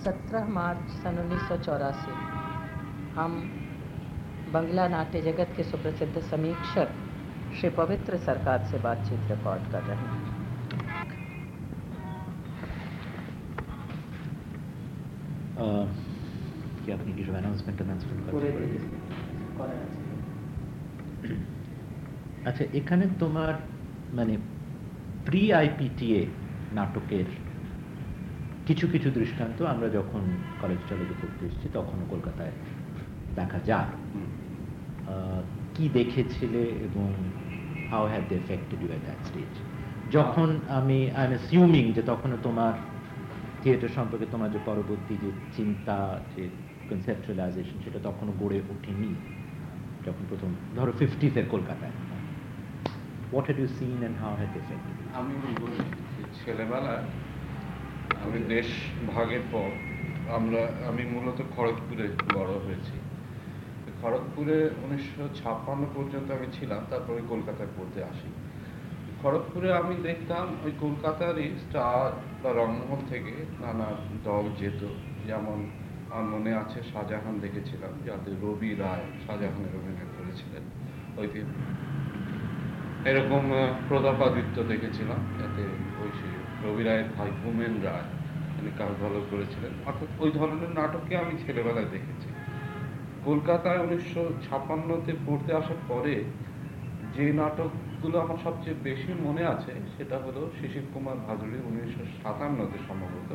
सत्रह मार्च सन उन्नीस हम बंगला नाट्य जगत के सुप्रसिद्ध समीक्षक श्री पवित्र सरकार से बातचीत रिकॉर्ड कर रहे हैं কি আপনি কিছু অ্যানাউন্সমেন্ট অ্যানাউন্সমেন্ট আচ্ছা এখানে তোমার মানে প্রি আইপিটিএ নাটকের কিছু কিছু দৃষ্টান্ত আমরা যখন কলেজ টলেজে পড়তে এসেছি তখনও কলকাতায় দেখা যায় কি দেখেছিলে এবং how have they affected you at that stage যখন আমি আই এম অ্যাসিউমিং যে তখনও তোমার থিয়েটার সম্পর্কে তোমার যে পরবর্তী যে চিন্তা যে কনসেপচুয়ালাইজেশন সেটা তখনও গড়ে ওঠেনি যখন প্রথম ধরো ফিফটিসের কলকাতায়। What had you seen and how had affected আমি ছেলেবেলায় আমি দেশ ভাগের পর আমরা, আমি মূলত খড়গপুরে বড় হয়েছি। খড়গপুরে উনিশশো ছাপ্পান্ন পর্যন্ত আমি ছিলাম, তারপরে কলকাতায় পড়তে আসি। খড়গপুরে আমি দেখতাম ওই কলকাতারই স্টার বা রংমহল থেকে নানা দল যেত। যেমন আমার মনে আছে, শাহজাহান দেখেছিলাম, যাতে রবি রায় শাহজাহানের অভিনয় করেছিলেন ওই ফিল্ম এরকম প্রতাপাদিত্য দেখেছিলাম, যাতে রবি রায়ের ভাই ভূমেন রায়, তিনি কাজ ভালো করেছিলেন। অর্থাৎ ওই ধরনের নাটককে আমি ছেলেবেলায় দেখেছি। কলকাতায় উনিশশো ছাপ্পান্নতে পড়তে আসার পরে যে নাটকগুলো আমার সবচেয়ে বেশি মনে আছে, সেটা হলো শিশির কুমার ভাদুরী উনিশশো সাতান্নতে সম্ভবত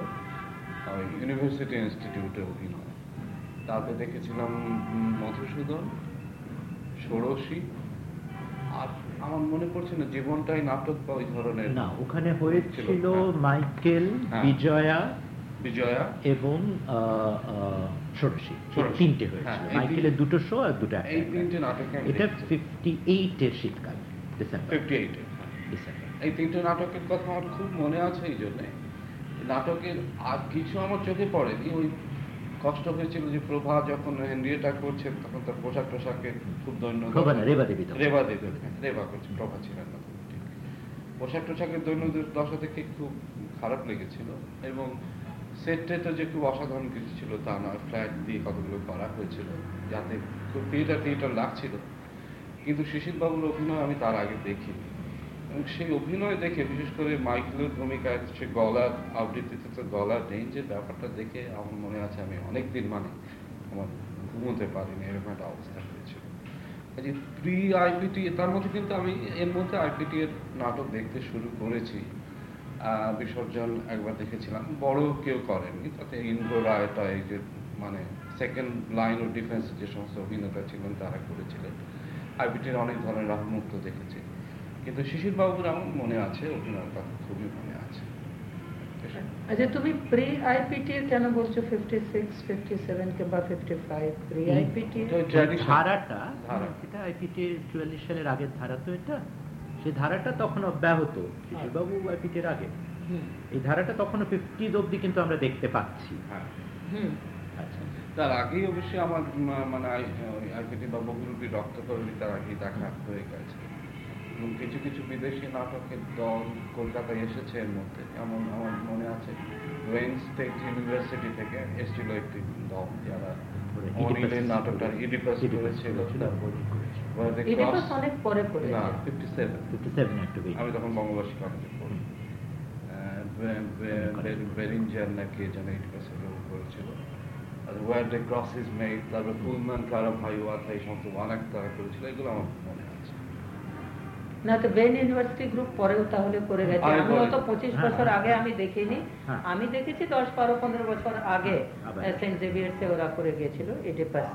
ইউনিভার্সিটি ইনস্টিটিউটে অভিনয়। তাতে দেখেছিলাম মধুসূদন, ষোড়শী আর আমার মনে পড়ছে না জীবনটাই নাটক বা ওই ধরনের না ওখানে হয়েছিল মাইকেল হ্যাঁ। বিজয়া বিজয়া। এবং ষোড়শী। তিনটে হয়েছিল। হ্যাঁ, মাইকেলের দুটো শো আর দুটো এই তিনটে নাটক এটা ফিফটি এইটের শীতকাল ডিসেম্বর ফিফটি এইটে ডিসেম্বর এই তিনটে নাটকের কথা আমার খুব মনে আছে এই জন্যে। নাটকের আর কিছু আমার চোখে পড়েনি ওই কষ্ট হয়েছিল যে প্রভা যখন হেনরিয়েটা করছেন তখন তার পোশাক টোশাকে খুব দৈন্য রেবা দেবী রেবা দেবী রেবা করছে প্রভা ছিলেন না পোশাক টোশাকের দৈন্য দশা থেকে খুব খারাপ লেগেছিল এবং সেটটা তো যে খুব অসাধারণ কিছু ছিল তা নয় ফ্ল্যাট দিয়ে কতগুলো করা হয়েছিল যাতে খুব থিয়েটার থিয়েটার লাগছিল। কিন্তু শিশির বাবুর অভিনয় আমি তার আগে দেখিনি। এবং সেই অভিনয় দেখে, বিশেষ করে মাইকেলের ভূমিকায় সে গলার আবৃত্তিতে তো গলার রেঞ্জের ব্যাপারটা দেখে আমার মনে আছে আমি অনেক দিন মানে আমার ঘুমোতে পারিনি, এরকম একটা অবস্থা হয়েছিল। যে প্রি আইপিটি তার মধ্যে কিন্তু আমি এর মধ্যে আইপিটি এর নাটক দেখতে শুরু করেছি। বিসর্জন একবার দেখেছিলাম, বড় কেউ করেননি, তাতে ইন্দ্র রায় টায় যে মানে সেকেন্ড লাইন অফ ডিফেন্স যে সমস্ত অভিনেতা ছিলেন, তারা করেছিলেন। আইপিটির অনেক ধরনের রাহমুক্ত দেখেছি। কিন্তু শিশির বাবুর আমার মনে আছে অভিনয়ের কথা খুবই মনে আছে। আচ্ছা তুমি প্রি আইপিটি কেন বলছো 56 57 কিংবা 55 প্রি আইপিটি ধারাটা এটা আইপিটি 44 সালের আগের ধারা তো এটা। সেই ধারাটা তখন অব্যাহত শিশিরবাবু আইপিটির আগে। এই ধারাটা তখন ফিফটিজ অব্দি কিন্তু আমরা দেখতে পাচ্ছি। হ্যাঁ। আচ্ছা। তার আগেই অবশ্যই আমার মানে আইপিটি বা বহুরূপী রক্তকরণী তার আগেই দেখা হয়ে গেছে। এবং কিছু কিছু বিদেশি নাটকের দল কলকাতায় এসেছে এর মধ্যে। এমন আমার মনে আছে ওয়েন স্টেট ইউনিভার্সিটি থেকে এসেছিল একটি দল যারা অনিলের নাটকটা ইডিপাস করেছিল। আমি তখন বঙ্গবাসী কলেজে পড়ি। বেরিঞ্জার না কে যেন ইডিপাসের করেছিল। Were the cross is made তারপর ফুলম্যান কারা ভাই ওয়াথা এই সমস্ত অনেক তারা করেছিল। এগুলো আমার মনে না তো বেন ইউনিভার্সিটি গ্রুপ পরেও তাহলে করে গেছে। আমি অত পঁচিশ হ্যাঁ, বছর হ্যাঁ। আগে আমি দেখিনি। হ্যাঁ। আমি দেখেছি দশ বারো পনেরো বছর আগে সেন্ট জেভিয়ার্সে ওরা করে গিয়েছিল এডিপাস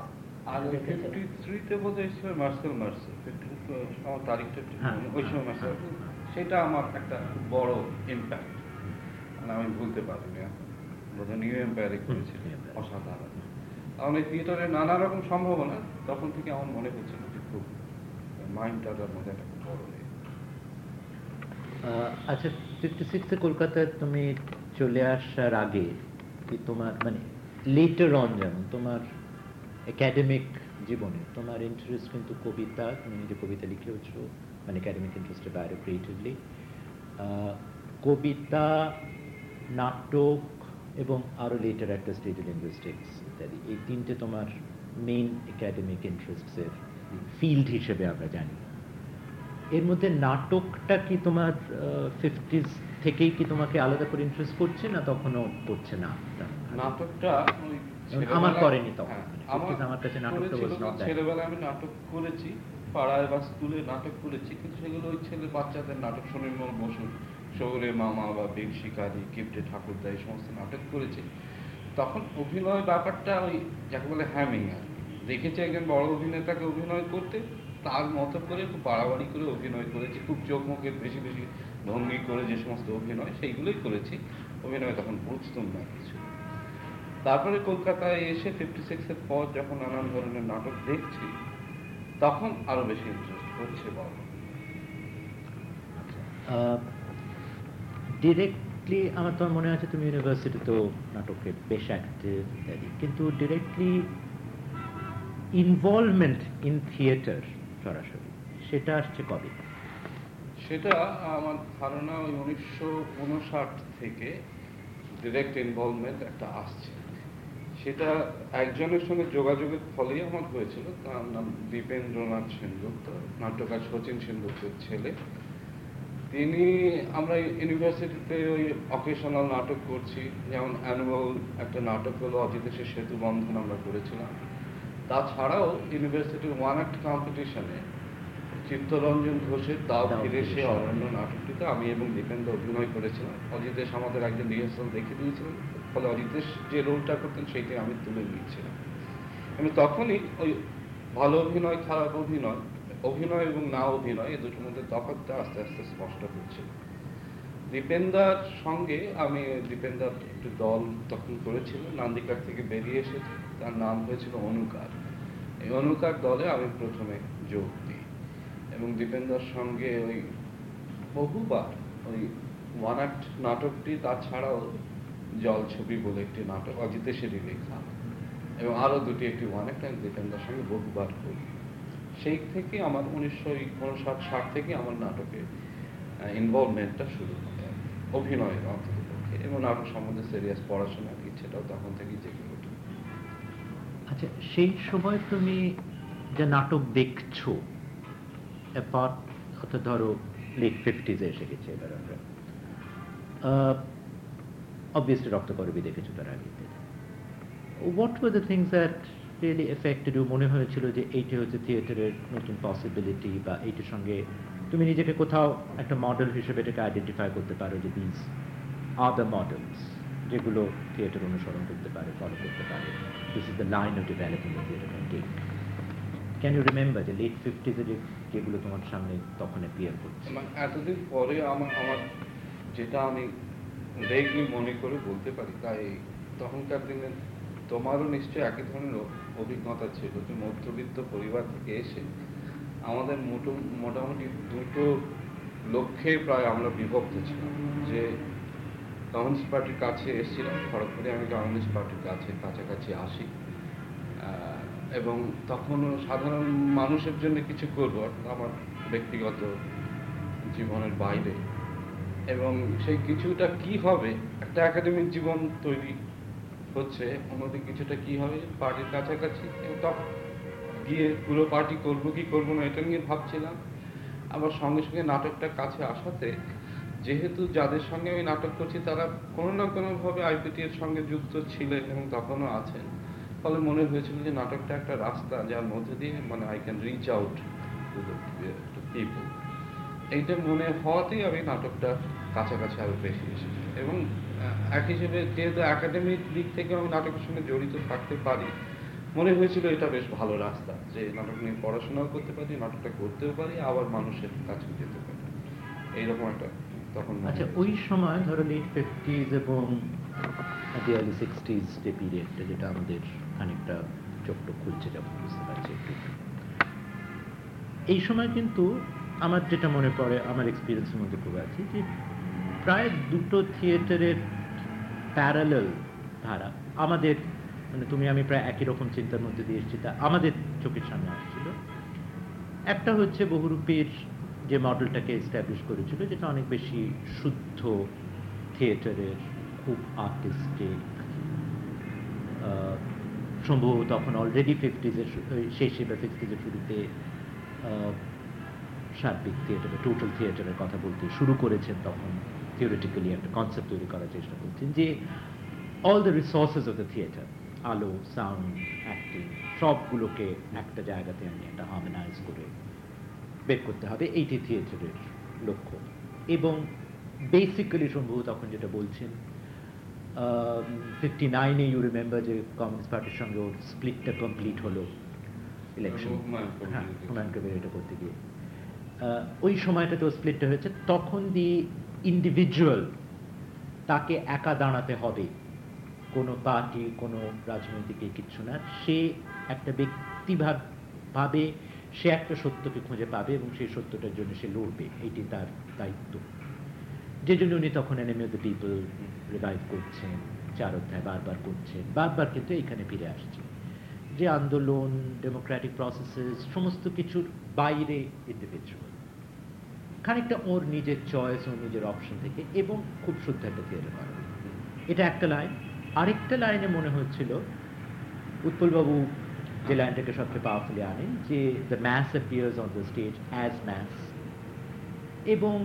সেটা আমার একটা বড় ইম্প্যাক্ট মানে আমি ভুলতে পারিনি। বোধহয় নিউ এম্পায়ারে করেছিল অসাধারণ। কারণ এই থিয়েটারের নানা রকম সম্ভাবনা তখন থেকে আমার মনে হচ্ছিল যে খুব মাইন্ডটা তার মধ্যে একটা বড় আচ্ছা ফিফটি সিক্সে কলকাতায় তুমি চলে আসার আগে কি তোমার মানে লেটার অন যেমন তোমার একাডেমিক জীবনে তোমার ইন্টারেস্ট কিন্তু কবিতা, তুমি নিজে কবিতা লিখেওছো মানে একাডেমিক ইন্টারেস্টের বাইরে ক্রিয়েটিভলি কবিতা, নাটক এবং আরও লেটার একটা স্টেজে লিঙ্গুইস্টিক্স ইত্যাদি। এই তিনটে তোমার মেইন একাডেমিক ইন্টারেস্টসের ফিল্ড হিসেবে আমরা জানি। এর মধ্যে নাটকটা কি তোমার ফিফটিজ থেকেই কি তোমাকে আলাদা করে ইন্টারেস্ট করছে না তখনও করছে না নাটকটা আমার করেনি তখন। হ্যাঁ, আমার কাছে নাটকটা. ছেলেবেলায় আমি নাটক করেছি পাড়ায় বা স্কুলে নাটক করেছি কিন্তু সেগুলো ওই ছেলে বাচ্চাদের নাটক সুনির্মল বসু শৌরে মামা বা বীর শিকারী কিপ্টে ঠাকুরদা এই সমস্ত নাটক করেছে তখন অভিনয় ব্যাপারটা ওই যাকে বলে হ্যামিং আর। দেখেছি একজন বড় অভিনেতাকে অভিনয় করতে তার মতো করে খুব বাড়াবাড়ি করে অভিনয় করেছি, খুব চোখ মুখের বেশি বেশি ভঙ্গি করে যে সমস্ত অভিনয় সেইগুলোই করেছি। অভিনয় তখন বুঝতাম না কিছু। তারপরে কলকাতায় এসে ফিফটি সিক্সের পর যখন নানান ধরনের নাটক দেখছি, তখন আরও বেশি ইন্টারেস্ট হচ্ছে বড় ডিরেক্টলি আমার তোমার মনে আছে তুমি ইউনিভার্সিটিতেও নাটকে বেশ অ্যাক্টিভ কিন্তু ডিরেক্টলি ইনভলভমেন্ট ইন থিয়েটার সরাসরি। সেটা আসছে কবে? সেটা আমার ধারণা ওই উনিশশো উনষাট থেকে ডিরেক্ট ইনভলভমেন্ট একটা আসছে। সেটা একজনের সঙ্গে যোগাযোগের ফলেই আমার হয়েছিল। তার নাম দীপেন্দ্রনাথ সেনগুপ্ত নাট্যকার শচীন সেনগুপ্তের ছেলে। তিনি আমরা ইউনিভার্সিটিতে ওই অকেশনাল নাটক করছি। যেমন অ্যানুয়াল একটা নাটক হলো অজিতেশের সেতু বন্ধন আমরা করেছিলাম। তাছাড়াও ইউনিভার্সিটির ওয়ান অ্যাক্ট কম্পিটিশনে চিত্তরঞ্জন ঘোষের দাও ফিরে সে অরণ্য নাটকটিতে আমি এবং দীপেন্দ্র অভিনয় করেছিলাম। অজিতেশ আমাদের একজন রিহার্সাল দেখে দিয়েছিলেন ফলে অজিতেশ যে রোলটা করতেন সেইটি আমি তুলে নিয়েছিলাম। এবং তখনই ওই ভালো অভিনয় খারাপ অভিনয় অভিনয় এবং না অভিনয় এ দুটোর মধ্যে তফাৎটা আস্তে আস্তে স্পষ্ট হচ্ছে। দীপেন্দার সঙ্গে আমি দীপেন্দার একটু দল তখন করেছিল নান্দিকার থেকে বেরিয়ে এসেছে। তার নাম হয়েছিল অনুকার এই অনুকার দলে আমি প্রথমে যোগ দিই। এবং দীপেন্দার সঙ্গে ওই বহুবার ওই ওয়ান অ্যাক্ট নাটকটি, তাছাড়াও জল ছবি বলে একটি নাটক অজিতেশেরই লেখা। এবং আরও দুটি একটি ওয়ান অ্যাক্ট আমি দীপেন্দার সঙ্গে বহুবার করি। সেই থেকে আমার উনিশশো উনষাট, ষাট থেকে আমার নাটকে ইনভলভমেন্টটা শুরু হয়। অভিনয়ের অন্তত এবং নাটক সম্বন্ধে সিরিয়াস পড়াশোনার ইচ্ছেটাও তখন থেকেই জেগে আচ্ছা সেই সময় তুমি যে নাটক দেখছ অ্যাপার্ট অর্থাৎ ধরো লেট ফিফটিজে এসে গেছে, এবার আমরা অবভিয়াসলি রক্ত করবি দেখেছ তার আগে। What were the things that really affected মনে হয়েছিল যে এইটি হচ্ছে থিয়েটারের নতুন পসিবিলিটি বা এইটির সঙ্গে তুমি নিজেকে কোথাও একটা মডেল হিসেবে এটাকে আইডেন্টিফাই করতে পারো যে দিস আর দ্য মডেলস যেগুলো থিয়েটার অনুসরণ করতে পারে ফলো করতে পারে। This is the line of developing theatre take can you remember যে লেট ফিফটিজে যে যেগুলো তোমার সামনে তখন অ্যাপিয়ার করছে? মানে এতদিন পরে আমার আমার যেটা আমি রেগলি মনে করে বলতে পারি তাই, তখনকার দিনে তোমারও নিশ্চয়ই একই ধরনের অভিজ্ঞতা ছিল যে মধ্যবিত্ত পরিবার থেকে এসে আমাদের মোটো, মোটামুটি দুটো লক্ষ্যে প্রায় আমরা বিভক্ত ছিলাম। যে কমিউনিস্ট পার্টির কাছে এসেছিলাম, খড়গপুরে। আমি কমিউনিস্ট পার্টির কাছে কাছাকাছি আসি। এবং তখন সাধারণ মানুষের জন্য কিছু করব আমার ব্যক্তিগত জীবনের বাইরে। এবং সেই কিছুটা কি হবে, একটা একাডেমিক জীবন তৈরি হচ্ছে, অন্যদিকে কিছুটা কি হবে, পার্টির কাছাকাছি। তখন গিয়ে পুরো পার্টি করব কি করব না, এটা নিয়ে ভাবছিলাম। আবার সঙ্গে সঙ্গে নাটকটা কাছে আসাতে যেহেতু যাদের সঙ্গে আমি নাটক করছি, তারা কোনো না কোনোভাবে আইপিটি এর সঙ্গে যুক্ত ছিলেন এবং তখনও আছেন। ফলে মনে হয়েছিল যে নাটকটা একটা রাস্তা যার মধ্যে দিয়ে মানে I can reach out to people এইটা মনে হওয়াতেই আমি নাটকটা কাছাকাছি আরও বেশি এসেছি। এবং এক হিসেবে যেহেতু একাডেমিক দিক থেকে আমি নাটকের সঙ্গে জড়িত থাকতে পারি, মনে হয়েছিল এটা বেশ ভালো রাস্তা যে নাটক নিয়ে পড়াশোনাও করতে পারি, নাটকটা করতেও পারি, আবার মানুষের কাছে যেতে পারি। এইরকম একটা তখন মনে আচ্ছা ওই সময় ধরো লেট ফিফটিজ এবং আর্লি সিক্সটিজ যে পিরিয়ডটা যেটা আমাদের খানিকটা চোখটা খুলছে যখন বুঝতে পারছি একটু এই সময় কিন্তু আমার যেটা মনে পড়ে, আমার এক্সপিরিয়েন্সের মধ্যে খুব আছে যে প্রায় দুটো থিয়েটারের প্যারালাল ধারা আমাদের মানে তুমি আমি প্রায় একই রকম চিন্তার মধ্যে দিয়ে এসেছি, তা আমাদের চোখের সামনে আসছিল। একটা হচ্ছে বহুরূপীর যে মডেলটাকে এস্টাবলিশ করেছিল যেটা অনেক বেশি শুদ্ধ থিয়েটারের খুব আর্টিস্টিক সম্ভব তখন অলরেডি ফিফটিজের শেষে বা সিক্সটিজের শুরুতে সার্বিক থিয়েটার টোটাল থিয়েটারের কথা বলতে শুরু করেছেন তখন থিওরিটিক্যালি একটা কনসেপ্ট তৈরি করার চেষ্টা করছেন যে all the resources of the theatre আলো সাউন্ড অ্যাক্টিং সবগুলোকে একটা জায়গাতে আমি একটা হার্মোনাইজ করে বের করতে হবে। এইটি থিয়েটারের লক্ষ্য। এবং বেসিক্যালি সম্ভব তখন যেটা বলছেন ফিফটি নাইনে ইউ রিমেম্বার যে কমিউনিস্ট পার্টির সঙ্গে ওর স্প্লিটটা কমপ্লিট হলো ইলেকশন হ্যাঁ হুমায়ুন কবির এটা করতে গিয়ে। ওই সময়টাতে ও স্প্লিটটা হয়েছে। তখন দি ইন্ডিভিজুয়াল তাকে একা দাঁড়াতে হবে। কোনো পার্টি কোনো রাজনৈতিক কিচ্ছু না। সে একটা ব্যক্তিভাব ভাবে সে একটা সত্যকে খুঁজে পাবে এবং সেই সত্যটার জন্য সে লড়বে। এটি তার দায়িত্ব। যে জন্য উনি তখন enemy of the people revive করছেন, চার অধ্যায় বারবার করছেন, বারবার কিন্তু এখানে ফিরে আসছে। যে আন্দোলন ডেমোক্রেটিক প্রসেসেস, সমস্ত কিছুর বাইরে ইন্ডিভিজুয়াল খানিকটা ওর নিজের চয়েস ওর নিজের অপশন থেকে এবং খুব শুদ্ধ একটা থিয়েটার করা এটা একটা লাইন আরেকটা লাইনে মনে হচ্ছিল, উৎপলবাবু যে লাইনটাকে সবচেয়ে পাওয়ারফুলি আনেন যে the mass appears on the stage as mass এবং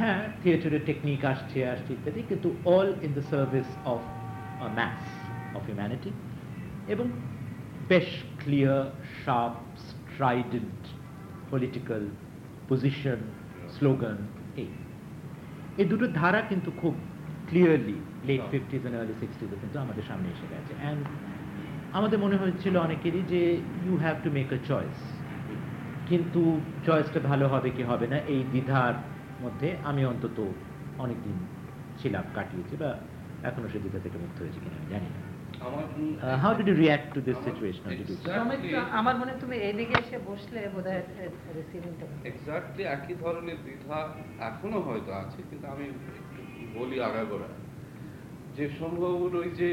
হ্যাঁ থিয়েটারের টেকনিক আসছে আসছে ইত্যাদি কিন্তু all in the service of mass of humanity এবং বেশ clear sharp strident political position slogan এই। এই দুটো ধারা কিন্তু খুব clearly late fifties and early সিক্সটিজে কিন্তু আমাদের সামনে এসে গেছে। অ্যান্ড আমাদের মনে হয়েছিল অনেকেরই যে you have to make a choice কিন্তু চয়েসটা ভালো হবে কি হবে না এই দ্বিধার মধ্যে আমি অন্তত অনেকদিন ছিলাম কাটিয়েছি বা এখনও সে দ্বিধা থেকে মুক্ত হয়েছে কিনা আমি জানি না। How did you react to this situation আমার মনে তুমি এইদিকে এসে বসলে বোধহয় রিসিভিংটা এক্স্যাক্টলি একই ধরনের দ্বিধা এখনও হয়তো আছে কিন্তু আমি বলি আগাগোড়া। যে সম্ভব ওই যে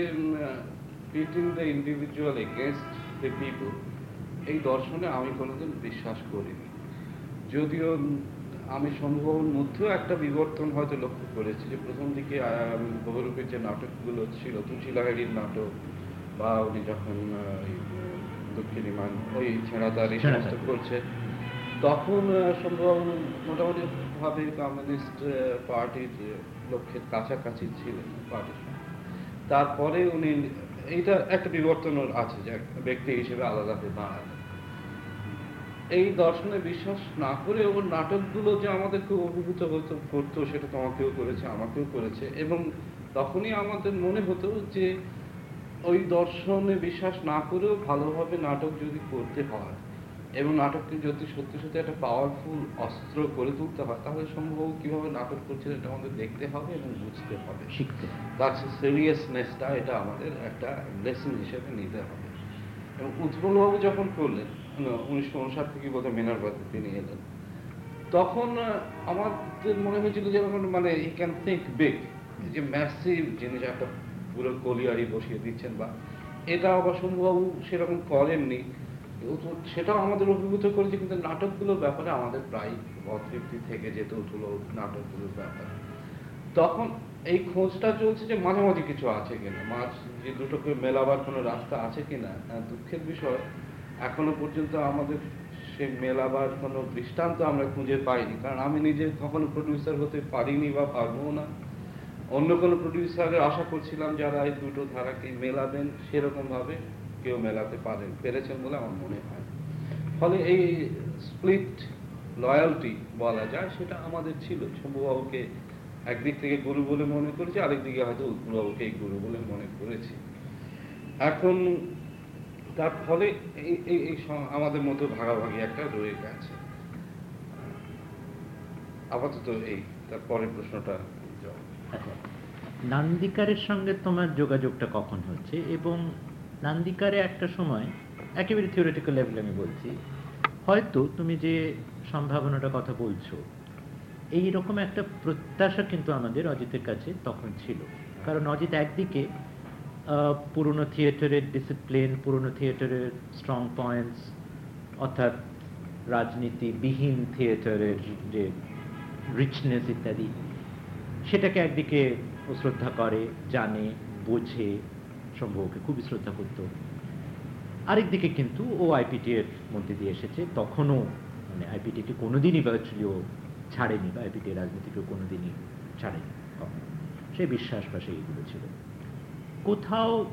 pitting the individual against the people এই দর্শনে আমি কোনোদিন বিশ্বাস করিনি। যদিও আমি সম্ভব মধ্যেও একটা বিবর্তন হয়তো লক্ষ্য করেছি যে প্রথম দিকে বহুরূপের যে নাটকগুলো ছিল তুলসী লাহারির নাটক বা উনি যখন দক্ষিণী মান ওই ছেঁড়াতার এই সমস্ত করছে তখন সম্ভব মোটামুটি ভাবে কমিউনিস্ট পার্টির লক্ষ্যের কাছাকাছি ছিলেন পার্টির তারপরে উনি এইটা একটা বিবর্তন আছে যে ব্যক্তি হিসেবে আলাদা হয়ে দাঁড়ান এই দর্শনে বিশ্বাস না করে ওর নাটকগুলো যে আমাদেরকে অভিভূত হতো, করতো, সেটা তোমাকেও করেছে, আমাকেও করেছে এবং তখনই আমাদের মনে হতো যে ওই দর্শনে বিশ্বাস না করেও ভালোভাবে নাটক যদি করতে হয় এবং নাটককে যদি সত্যি সত্যি একটা পাওয়ারফুল অস্ত্র করে তুলতে হয় তাহলে সম্ভব কীভাবে নাটক করছে এটা আমাদের দেখতে হবে এবং বুঝতে হবে। শিখতে তার সিরিয়াসনেসটা এটা আমাদের একটা লেসন হিসেবে নিতে হবে। এবং উৎপলবাবু যখন করলেন উনিশশো উনষাট থেকে বোধহয় মেনারবাদে তিনি এলেন তখন আমাদের মনে হয়েছিল যে মানে ই ক্যান থিঙ্ক বিগ যে ম্যাসিভ জিনিস একটা পুরো কলিয়ারি বসিয়ে দিচ্ছেন বা এটা আবার সম্ভব সেরকম করেননি। সেটাও আমাদের অভিভূত করেছে, কিন্তু নাটকগুলোর ব্যাপারে আমাদের প্রায় অতৃপ্তি থেকে যেত উঠল নাটকগুলোর ব্যাপারে। তখন এই খোঁজটা চলছে যে মাঝামাঝি কিছু আছে কিনা, মাঝ যে দুটোকে মেলাবার কোনো রাস্তা আছে কিনা দুঃখের বিষয়। এখনও পর্যন্ত আমাদের সে মেলাবার কোনো দৃষ্টান্ত আমরা খুঁজে পাইনি, কারণ আমি নিজে কখনো প্রডিউসার হতে পারিনি বা পারব না। অন্য কোনো প্রডিউসারের আশা করছিলাম যারা এই দুটো ধারাকে মেলাবেন সেরকম ভাবে কেউ মেলাতে পারেন পেরেছেন বলে আমার মনে হয়। ফলে এই স্প্লিট লয়ালটি বলা যায়, সেটা আমাদের ছিল। শম্ভুবাবুকে একদিক থেকে গুরু বলে মনে করেছি, আরেক দিকে হয়তো এই গুরু বলে মনে করেছি। এখন তার ফলে এই এই আমাদের মতো ভাগাভাগি একটা রয়ে গেছে। আপাতত এই, তার পরের প্রশ্নটা আচ্ছা নান্দিকারের সঙ্গে তোমার যোগাযোগটা কখন হচ্ছে? এবং নান্দিকারে একটা সময় একেবারে থিওরিটিক্যাল লেভেলে আমি বলছি, হয়তো তুমি যে সম্ভাবনাটা কথা বলছো এই রকম একটা প্রত্যাশা কিন্তু আমাদের অজিতের কাছে তখন ছিল। কারণ অজিত একদিকে পুরনো থিয়েটারের ডিসিপ্লিন পুরনো থিয়েটারের স্ট্রং পয়েন্টস অর্থাৎ রাজনীতিবিহীন থিয়েটারের যে রিচনেস ইত্যাদি, সেটাকে একদিকে শ্রদ্ধা করে, জানে, বোঝে সম্ভবকে খুবই শ্রদ্ধা করত। আরেকদিকে কিন্তু ও আইপিটি এর মধ্যে দিয়ে এসেছে, তখনও মানে আইপিটিকে কোনোদিনই ভার্চুয়ালি ও ছাড়েনি বা আইপিটি রাজনীতিকে কোনোদিনই ছাড়েনি কখনো। সেই বিশ্বাস বা সেইগুলো ছিল। কোথাও,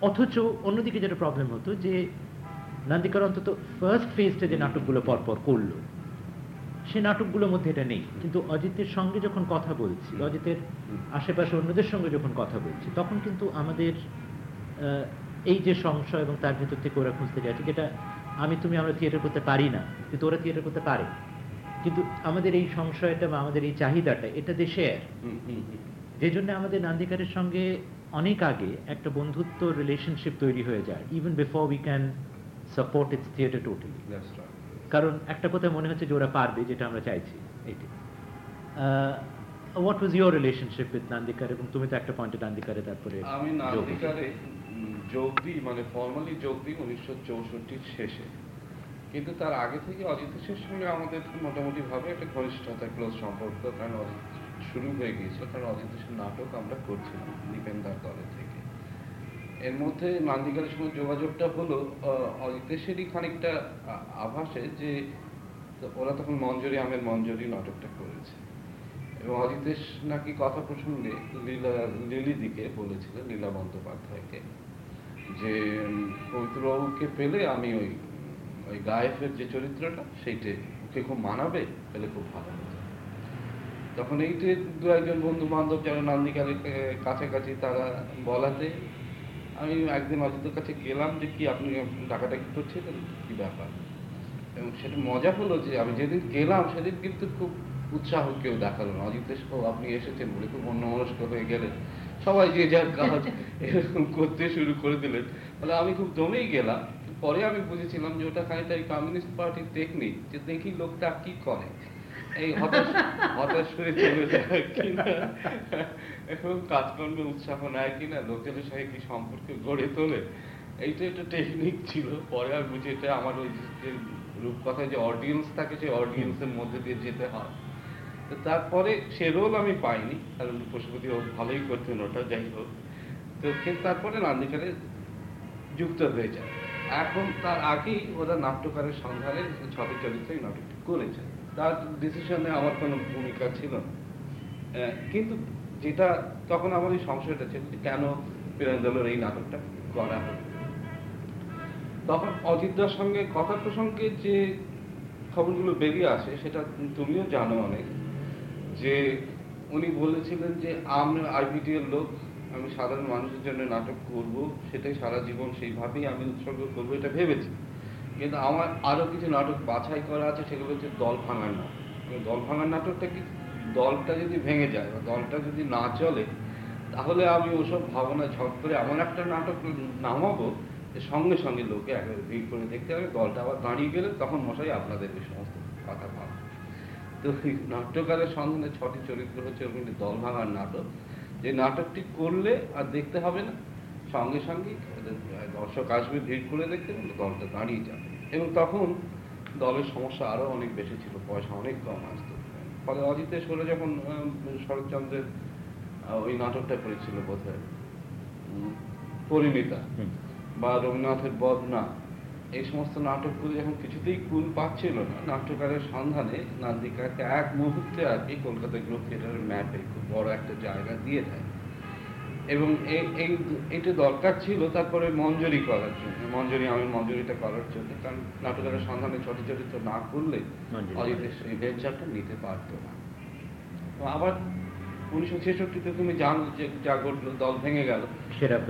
অথচ অন্যদিকে যেটা প্রবলেম হতো যে নান্দিকার অন্তত ফার্স্ট ফেজটা যে নাটকগুলো পরপর করল, সে নাটকগুলোর মধ্যে এটা নেই। কিন্তু অজিতের সঙ্গে যখন কথা বলছি, অজিতের আশেপাশে অন্যদের সঙ্গে যখন কথা বলছি, তখন কিন্তু আমাদের এই যে সংশয় এবং তার ভেতর থেকে ওরা খুঁজতে যাচ্ছে যেটা আমি তুমি আমরা থিয়েটার করতে পারি না কিন্তু ওরা থিয়েটার করতে পারে। কিন্তু আমাদের এই সংশয়টা বা আমাদের এই চাহিদাটা এটা দেশে হুম, হুম, হুম। যে জন্য আমাদের নান্দিকারের সঙ্গে অনেক আগে একটা বন্ধুত্ব রিলেশনশিপ তৈরি হয়ে যায় even before we can support its theatre totally কারণ একটা কথা মনে হচ্ছে যে ওরা পারবে যেটা আমরা চাইছি এটি what was your relationship with Nandikar? এবং তুমি তো একটা পয়েন্টে নান্দিকারে তারপরে আমি নান্দিকারে যোগ দিই মানে ফর্মালি যোগ দিই উনিশশো চৌষট্টির শেষে। কিন্তু তার আগে থেকে অজিতেশের সঙ্গে আমাদের মোটামুটি ভাবে একটা ঘনিষ্ঠতা ক্লোজ সম্পর্ক কারণ অজিত শুরু হয়ে গিয়েছিল কারণ অজিতেশের নাটক আমরা করছিলাম দীপেন্দার দলের থেকে। এর মধ্যে নান্দিকারের সঙ্গে যোগাযোগটা হলো আহ, অজিতেশেরই খানিকটা আভাসে যে ওরা তখন মঞ্জুরি আমের মঞ্জুরি নাটকটা করেছে। এবং অজিতেশ নাকি কথা প্রসঙ্গে লীলা লিলি দিকে বলেছিলেন লীলা বন্দ্যোপাধ্যায়কে। যে পবিত্রবাবুকে পেলে আমি ওই ওই গায়েফের যে চরিত্রটা, সেইটে ওকে খুব মানাবে, পেলে খুব ভালো হতো। তখন এইটে দু একজন বন্ধু বান্ধব যারা নান্দিকারের কা- কাছাকাছি তারা বলাতে, আমি একদিন অজিতের কাছে গেলাম যে, কি আপনি টাকাটা কি করছিলেন? কি ব্যাপার? এবং সেটা মজা হলো যে, আমি যেদিন গেলাম, সেদিন কিন্তু খুব উৎসাহ কেউ দেখাল না। অজিতেশ ও আপনি এসেছেন বলে খুব অন্যমনস্ক হয়ে গেলেন। সবাই যে যার কাজ এরকম করতে শুরু করে দিলেন। তাহলে আমি খুব দমেই গেলাম। পরে আমি বুঝেছিলাম যে ওটা খানিকটা এই কমিউনিস্ট পার্টির টেকনিক যে দেখি লোকটা কি করে। এই হতাশ হতাশ হয়ে চলে যায় কিনা কাজকর্মে উৎসাহ নেয় কিনা, লোকজনের সঙ্গে কি সম্পর্ক গড়ে তোলে, এইটা একটা টেকনিক ছিল। পরে আর বুঝি এটা আমার ওই রূপকথায় যে অডিয়েন্স থাকে, সেই অডিয়েন্সের মধ্যে দিয়ে যেতে হয়। তারপরে সে রোল আমি পাইনি, কারণ পশুপতি ভালোই করতেন ওটা, যাই হোক। তো তারপরে নান্দিকারে যুক্ত হয়ে যায়। এখন তার আগেই ওরা নাট্যকারের সন্ধানে ছবি চরিত্রে নাটকটি করেছে। তার ডিসিশনে আমার কোনো ভূমিকা ছিল না। কিন্তু যেটা তখন আমার এই সংশয়টা ছিল যে কেন বীরেন্দ্রের এই নাটকটা করা হলো? তখন অজিতদার সঙ্গে কথা প্রসঙ্গে যে খবরগুলো বেরিয়ে আসে, সেটা তুমিও জানো অনেক। যে উনি বলেছিলেন যে আমি আইবিটি এর লোক, আমি সাধারণ মানুষের জন্য নাটক করব, সেটাই সারা জীবন সেইভাবেই আমি উৎসর্গ করব, এটা ভেবেছি। কিন্তু আমার আরও কিছু নাটক বাছাই করা আছে, সেগুলো হচ্ছে দল ভাঙার নাটক। দল ভাঙার নাটকটা কি? দলটা যদি ভেঙে যায় বা দলটা যদি না চলে, তাহলে আমি ওসব ভাবনা ঝট করে এমন একটা নাটক নামাবো যে সঙ্গে সঙ্গে লোকে একেবারে ভিড় করে দেখতে হবে দলটা আবার দাঁড়িয়ে গেলে তখন মশাই আপনাদের এই সমস্ত কথা ভাববে তো নাট্যকারের সন্ধানে ছটি চরিত্র হচ্ছে ওর মধ্যে দল ভাঙার নাটক। যে নাটকটি করলে আর দেখতে হবে না। সঙ্গে সঙ্গে দর্শক আসবে ভিড় করে দেখতে এবং দলটা দাঁড়িয়ে যাবে। এবং তখন দলের সমস্যা আরও অনেক বেশি ছিল পয়সা অনেক কম আসতো। ফলে অজিতের সরে যখন শরৎচন্দ্রের ওই নাটকটা করেছিল বোধ হয় পরিণীতা বা রবীন্দ্রনাথের বদনা এই সমস্ত নাটকগুলো যখন কিছুতেই কুল পাচ্ছিল না। নাট্যকারের সন্ধানে নান্দিকাকে এক মুহূর্তে আর কি কলকাতা গ্রুপ থিয়েটারের ম্যাপে খুব বড় একটা জায়গা দিয়ে দেয়। এবং এই এটা দরকার ছিল তারপরে মঞ্জুরি করার জন্য। মঞ্জুরি আমি মঞ্জুরিটা করার জন্য কারণ নাটকের সন্ধানে ছোট চরিত্র না করলে অজিতের সেই ভেঞ্চারটা নিতে পারতো না। তো আবার উনিশশো ছেষট্টিতে তুমি জানো যে যা ঘটলো দল ভেঙে গেল।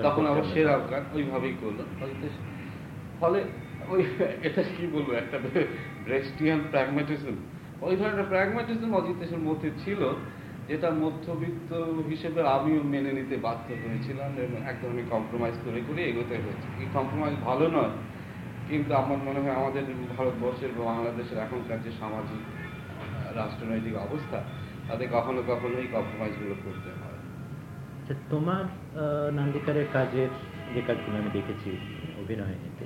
তখন আবার করতে সেরা হবে। আফগান ওইভাবেই করল। ফলে ওই এটা কি বলব, একটা ব্রেস্টিয়ান প্র্যাগম্যাটিজম ওই ধরনের প্র্যাগম্যাটিজম অজিতেশের মধ্যে ছিল, যেটা মধ্যবিত্ত হিসেবে আমিও মেনে নিতে বাধ্য হয়েছিলাম এবং এক ধরনের কম্প্রোমাইজ করে করে এগোতে হয়েছে। এই কম্প্রোমাইজ ভালো নয়, কিন্তু আমার মনে হয় আমাদের ভারতবর্ষের বা বাংলাদেশের এখনকার যে সামাজিক রাষ্ট্রনৈতিক অবস্থা, তাতে কখনো কখনো এই কম্প্রোমাইজগুলো করতে হয়। আচ্ছা তোমার নান্দিকারের কাজের যে কাজগুলো আমি দেখেছি অভিনয় এতে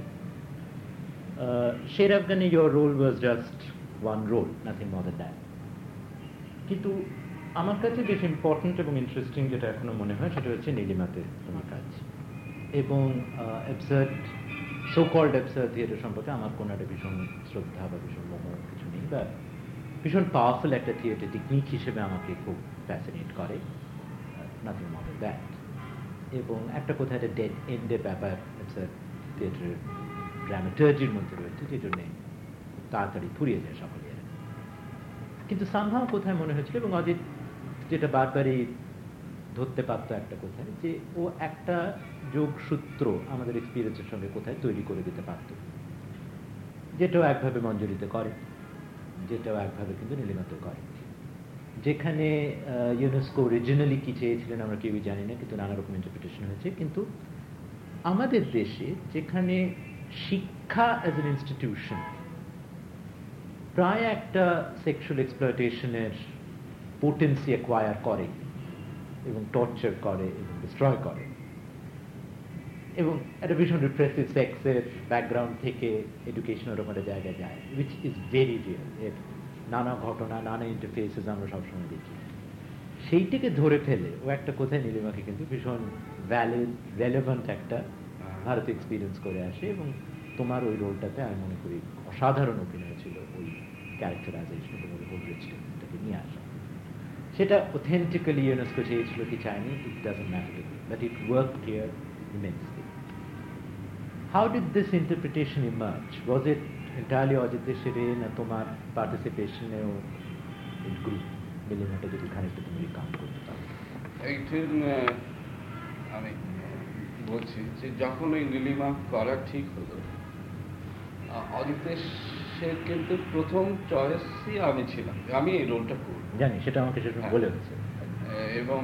শের আফগানে your role was just one role nothing more than কিন্তু আমার কাছে বেশ ইম্পর্ট্যান্ট এবং ইন্টারেস্টিং যেটা এখনও মনে হয়, সেটা হচ্ছে নীলিমাতে তোমার কাজ। এবং absurd so called absurd theatre সম্পর্কে আমার কোনো একটা ভীষণ শ্রদ্ধা বা ভীষণ মোহ কিছু নেই বা ভীষণ পাওয়ারফুল একটা থিয়েটার টেকনিক হিসেবে আমাকে খুব ফ্যাসিনেট করে নাথিং মোর দ্যাট এবং একটা কোথায় একটা ডেড এন্ডের ব্যাপার অ্যাবসার্ড থিয়েটারের ড্রামাটার্জির মধ্যে রয়েছে, যে জন্যে তাড়াতাড়ি ফুরিয়ে যায় সকলে কিন্তু সামহাও কোথায় মনে হয়েছিল, এবং অজিত যেটা বারবারই ধরতে পারতো একটা কোথায়, যে ও একটা যোগসূত্র আমাদের এক্সপিরিয়েন্সের সঙ্গে কোথায় তৈরি করে দিতে পারত। যেটাও একভাবে মঞ্জুরিতে করে, যেটাও একভাবে কিন্তু নীলিমাতে করে। যেখানে ইউনেস্কো অরিজিনালি কি চেয়েছিলেন আমরা কেউই জানি না, কিন্তু নানা রকম ইন্টারপ্রিটেশন হয়েছে। কিন্তু আমাদের দেশে যেখানে শিক্ষা অ্যাজ এন ইনস্টিটিউশন প্রায় একটা সেক্সুয়াল এক্সপ্লয়টেশনের পোটেন্সি অ্যাকোয়ার করে এবং টর্চার করে এবং ডিস্ট্রয় করে. এবং একটা ভীষণ রিপ্রেসিভ সেক্সের ব্যাকগ্রাউন্ড থেকে এডুকেশন ওরকম একটা জায়গায় যায় উইচ ইজ ভেরি রিয়েল এর নানা ঘটনা, নানা ইন্টারফেসেস আমরা সবসময় দেখি। সেইটিকে ধরে ফেলে ও একটা কোথায় নীলিমাকে কিন্তু ভীষণ ভ্যালিড রেলেভেন্ট একটা ভারতীয় এক্সপিরিয়েন্স করে আসে এবং তোমার ওই রোলটাতে আমি মনে করি অসাধারণ অভিনয় ছিল ওই ক্যারেক্টারাইজেশন এবং ওরিজিনালিটিটাকে নিয়ে আসা সেটা অথেন্টিক্যালি ইউনেস্কো চেয়েছিল কি চায়নি it doesn't matter but it work here immensely. How did this interpretation emerge? Was it entirely Ajit সেরে না তোমার পার্টিসিপেশনেও গ্রুপ মিলিমিটার যদি খানিকটা তুমি কাউন্ট করতে পারো একদিন আহ, আমি বলছি যে যখন ওই নীলিমা করা ঠিক হলো আহ, অজিতেশ সে কিন্তু প্রথম চয়েসই আমি ছিলাম আমি এই রোলটা করব। জানি সেটা আমাকে সেরকম হ্যাঁ। বলে এবং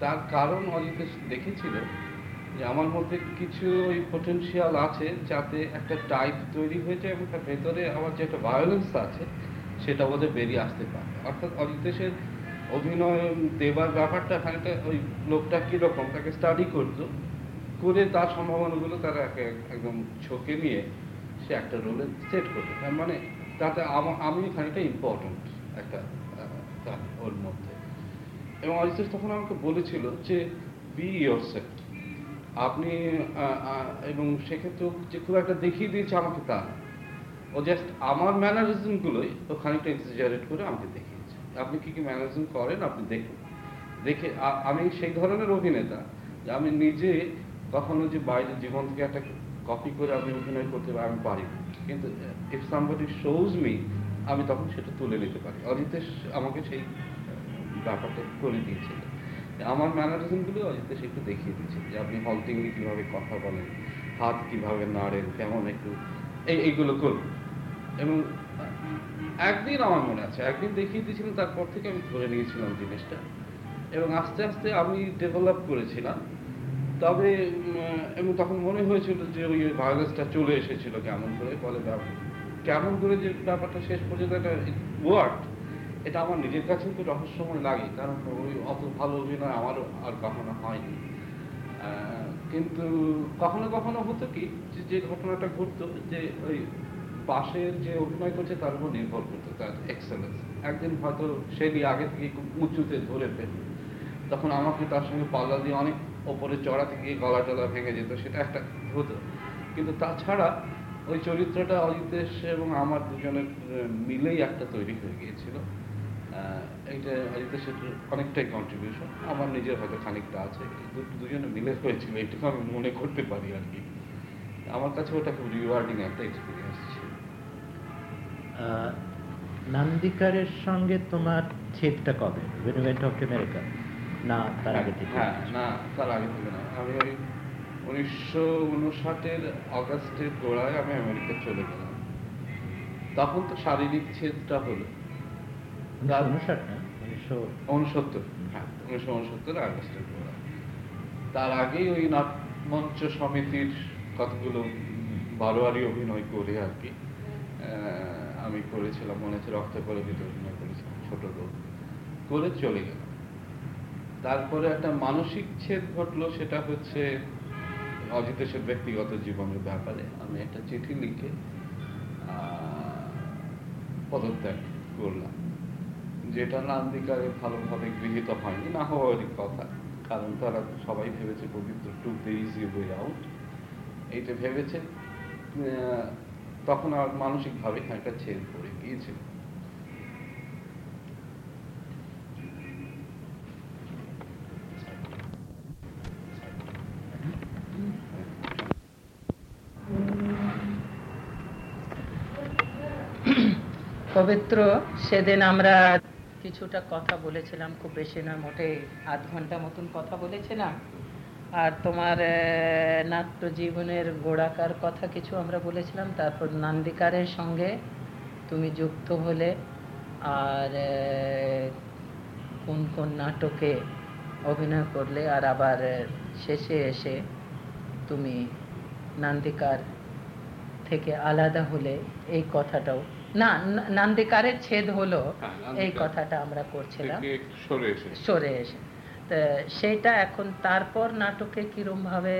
তার কারণ অজিতেশ দেখেছিল যে আমার মধ্যে কিছু ওই পটেনশিয়াল আছে যাতে একটা টাইপ তৈরি হয়েছে এবং তার ভেতরে আমার যে একটা ভায়োলেন্স আছে সেটা বোধহয় বেরিয়ে আসতে পারে। অর্থাৎ অজিতেশের অভিনয় দেবার ব্যাপারটা খানিকটা ওই লোকটা কীরকম তাকে স্টাডি করতো। করে তার সম্ভাবনাগুলো তারা একে- একদম ছকে নিয়ে সে একটা রোলে সেট করবে। তার মানে তাতে আমি খানিকটা ইম্পর্ট্যান্ট একটা ওর মধ্যে। এবং অজিতেশ তখন আমাকে বলেছিল যে বি ইয়োর আপনি আহ, আহ, এবং সেক্ষেত্রে যে খুব একটা দেখিয়ে দিয়েছে আমাকে তা। ও জাস্ট আমার ম্যানারিজমগুলোই ও খানিকটা এক্সিজারেট করে আমাকে দেখিয়েছে। আপনি কি কি ম্যানারিজম করেন আপনি দেখুন। দেখে আমি সেই ধরনের অভিনেতা যে আমি নিজে কখনো যে বাইরের জীবন থেকে একটা কপি করে আমি অভিনয় করতে পারি, আমি পারি। কিন্তু ইফ সামবডি শোজ মি আমি তখন সেটা তুলে নিতে পারি। অজিতেশ আমাকে সেই ব্যাপারটা করে দিয়েছিল। আমার ম্যানারিজমগুলো অজিতেশ একটু দেখিয়ে দিয়েছে যে আপনি হলটিংলি কীভাবে কথা বলেন, হাত কীভাবে নাড়েন, কেমন একটু, এই, এইগুলো করুন। এবং একদিন আমার মনে আছে, একদিন দেখিয়ে দিয়েছিলেন, তারপর থেকে আমি ধরে নিয়েছিলাম জিনিসটা। এবং আস্তে আস্তে আমি ডেভেলপ করেছিলাম তবে এবং তখন মনে হয়েছিল যে ওই ভায়োলেন্সটা চলে এসেছিল কেমন করে ব্যাপার- কেমন করে যে ব্যাপারটা শেষ পর্যন্ত একটা ওয়ার্ড এটা আমার নিজের কাছেও তো রহস্যময় লাগে, কারণ ওই অত ভালো অভিনয় আমারও আর কখনো হয়নি। কিন্তু কখনো কখনো হতো কি, যে ঘটনাটা ঘটতো, যে ওই পাশের যে অভিনয় করছে তার উপর নির্ভর করতো তার এক্সেলেন্স একদিন হয়তো সে নিয়ে আগে থেকে খুব উঁচুতে ধরে পেল তখন আমাকে তার সঙ্গে পাল্লা দিয়ে অনেক ওপরে চড়াতে গিয়ে গলা টলা ভেঙে যেত, সেটা একটা হতো। কিন্তু তাছাড়া ওই চরিত্রটা অজিতেশ এবং আমার দুজনের মিলেই একটা তৈরি হয়ে গিয়েছিল। এইটা অজিতেশের অনেকটাই কন্ট্রিবিউশন আমার নিজের হয়তো খানিকটা আছে দুজনে মিলে হয়েছিল এইটুকু আমি মনে করতে পারি আর কি। আমার কাছে ওটা খুব রিওয়ার্ডিং একটা এক্সপিরিয়েন্স ছিল। নান্দিকারের সঙ্গে তোমার ছেদটা কবে? Off to America? না তার আগে থেকে। হ্যাঁ না তার আগে থেকে না। আমি ওই উনিশশো উনষাটের অগাস্টের গোড়ায় আমি আমেরিকা চলে গেলাম। তখন তো শারীরিক ছেদটা হলো। উনষাট না? উনিশশো উনসত্তর হ্যাঁ উনিশশো উনসত্তর আগস্টের গোড়ায়। তার আগেই ওই নাট মঞ্চ সমিতির কতগুলো বারোয়ারি অভিনয় করে আর কি আমি করেছিলাম মনে হচ্ছে রক্ত করে ভিতরে অভিনয় করেছিলাম ছোট রোল করে চলে গেলাম। তারপরে একটা মানসিক ছেদ ঘটলো, সেটা হচ্ছে অজিতেশের ব্যক্তিগত জীবনের ব্যাপারে। আমি একটা চিঠি লিখে পদত্যাগ করলাম, যেটা নান্দিকারে ভালোভাবে গৃহীত হয়নি, না হওয়ারই কথা, কারণ তারা সবাই ভেবেছে পবিত্র to the easy way out. এইটা ভেবেছে তখন আর মানসিকভাবে একটা ছেদ পড়ে গিয়েছিল। পবিত্র। সেদিন আমরা কিছুটা কথা বলেছিলাম, খুব বেশি না, মোটে আধ ঘণ্টা মতন কথা বলেছিলাম। আর তোমার নাট্য জীবনের গোড়াকার কথা কিছু আমরা বলেছিলাম, তারপর নান্দিকারের সঙ্গে তুমি যুক্ত হলে। আর কোন কোন নাটকে অভিনয় করলে, আর আবার শেষে এসে তুমি নান্দিকার থেকে আলাদা হলে এই কথাটাও। না নান্দিকারের ছেদ হলো হ্যাঁ, এই কথাটা আমরা করছিলাম। সরে এসে। তা সেইটা এখন তারপর নাটকে কিরম ভাবে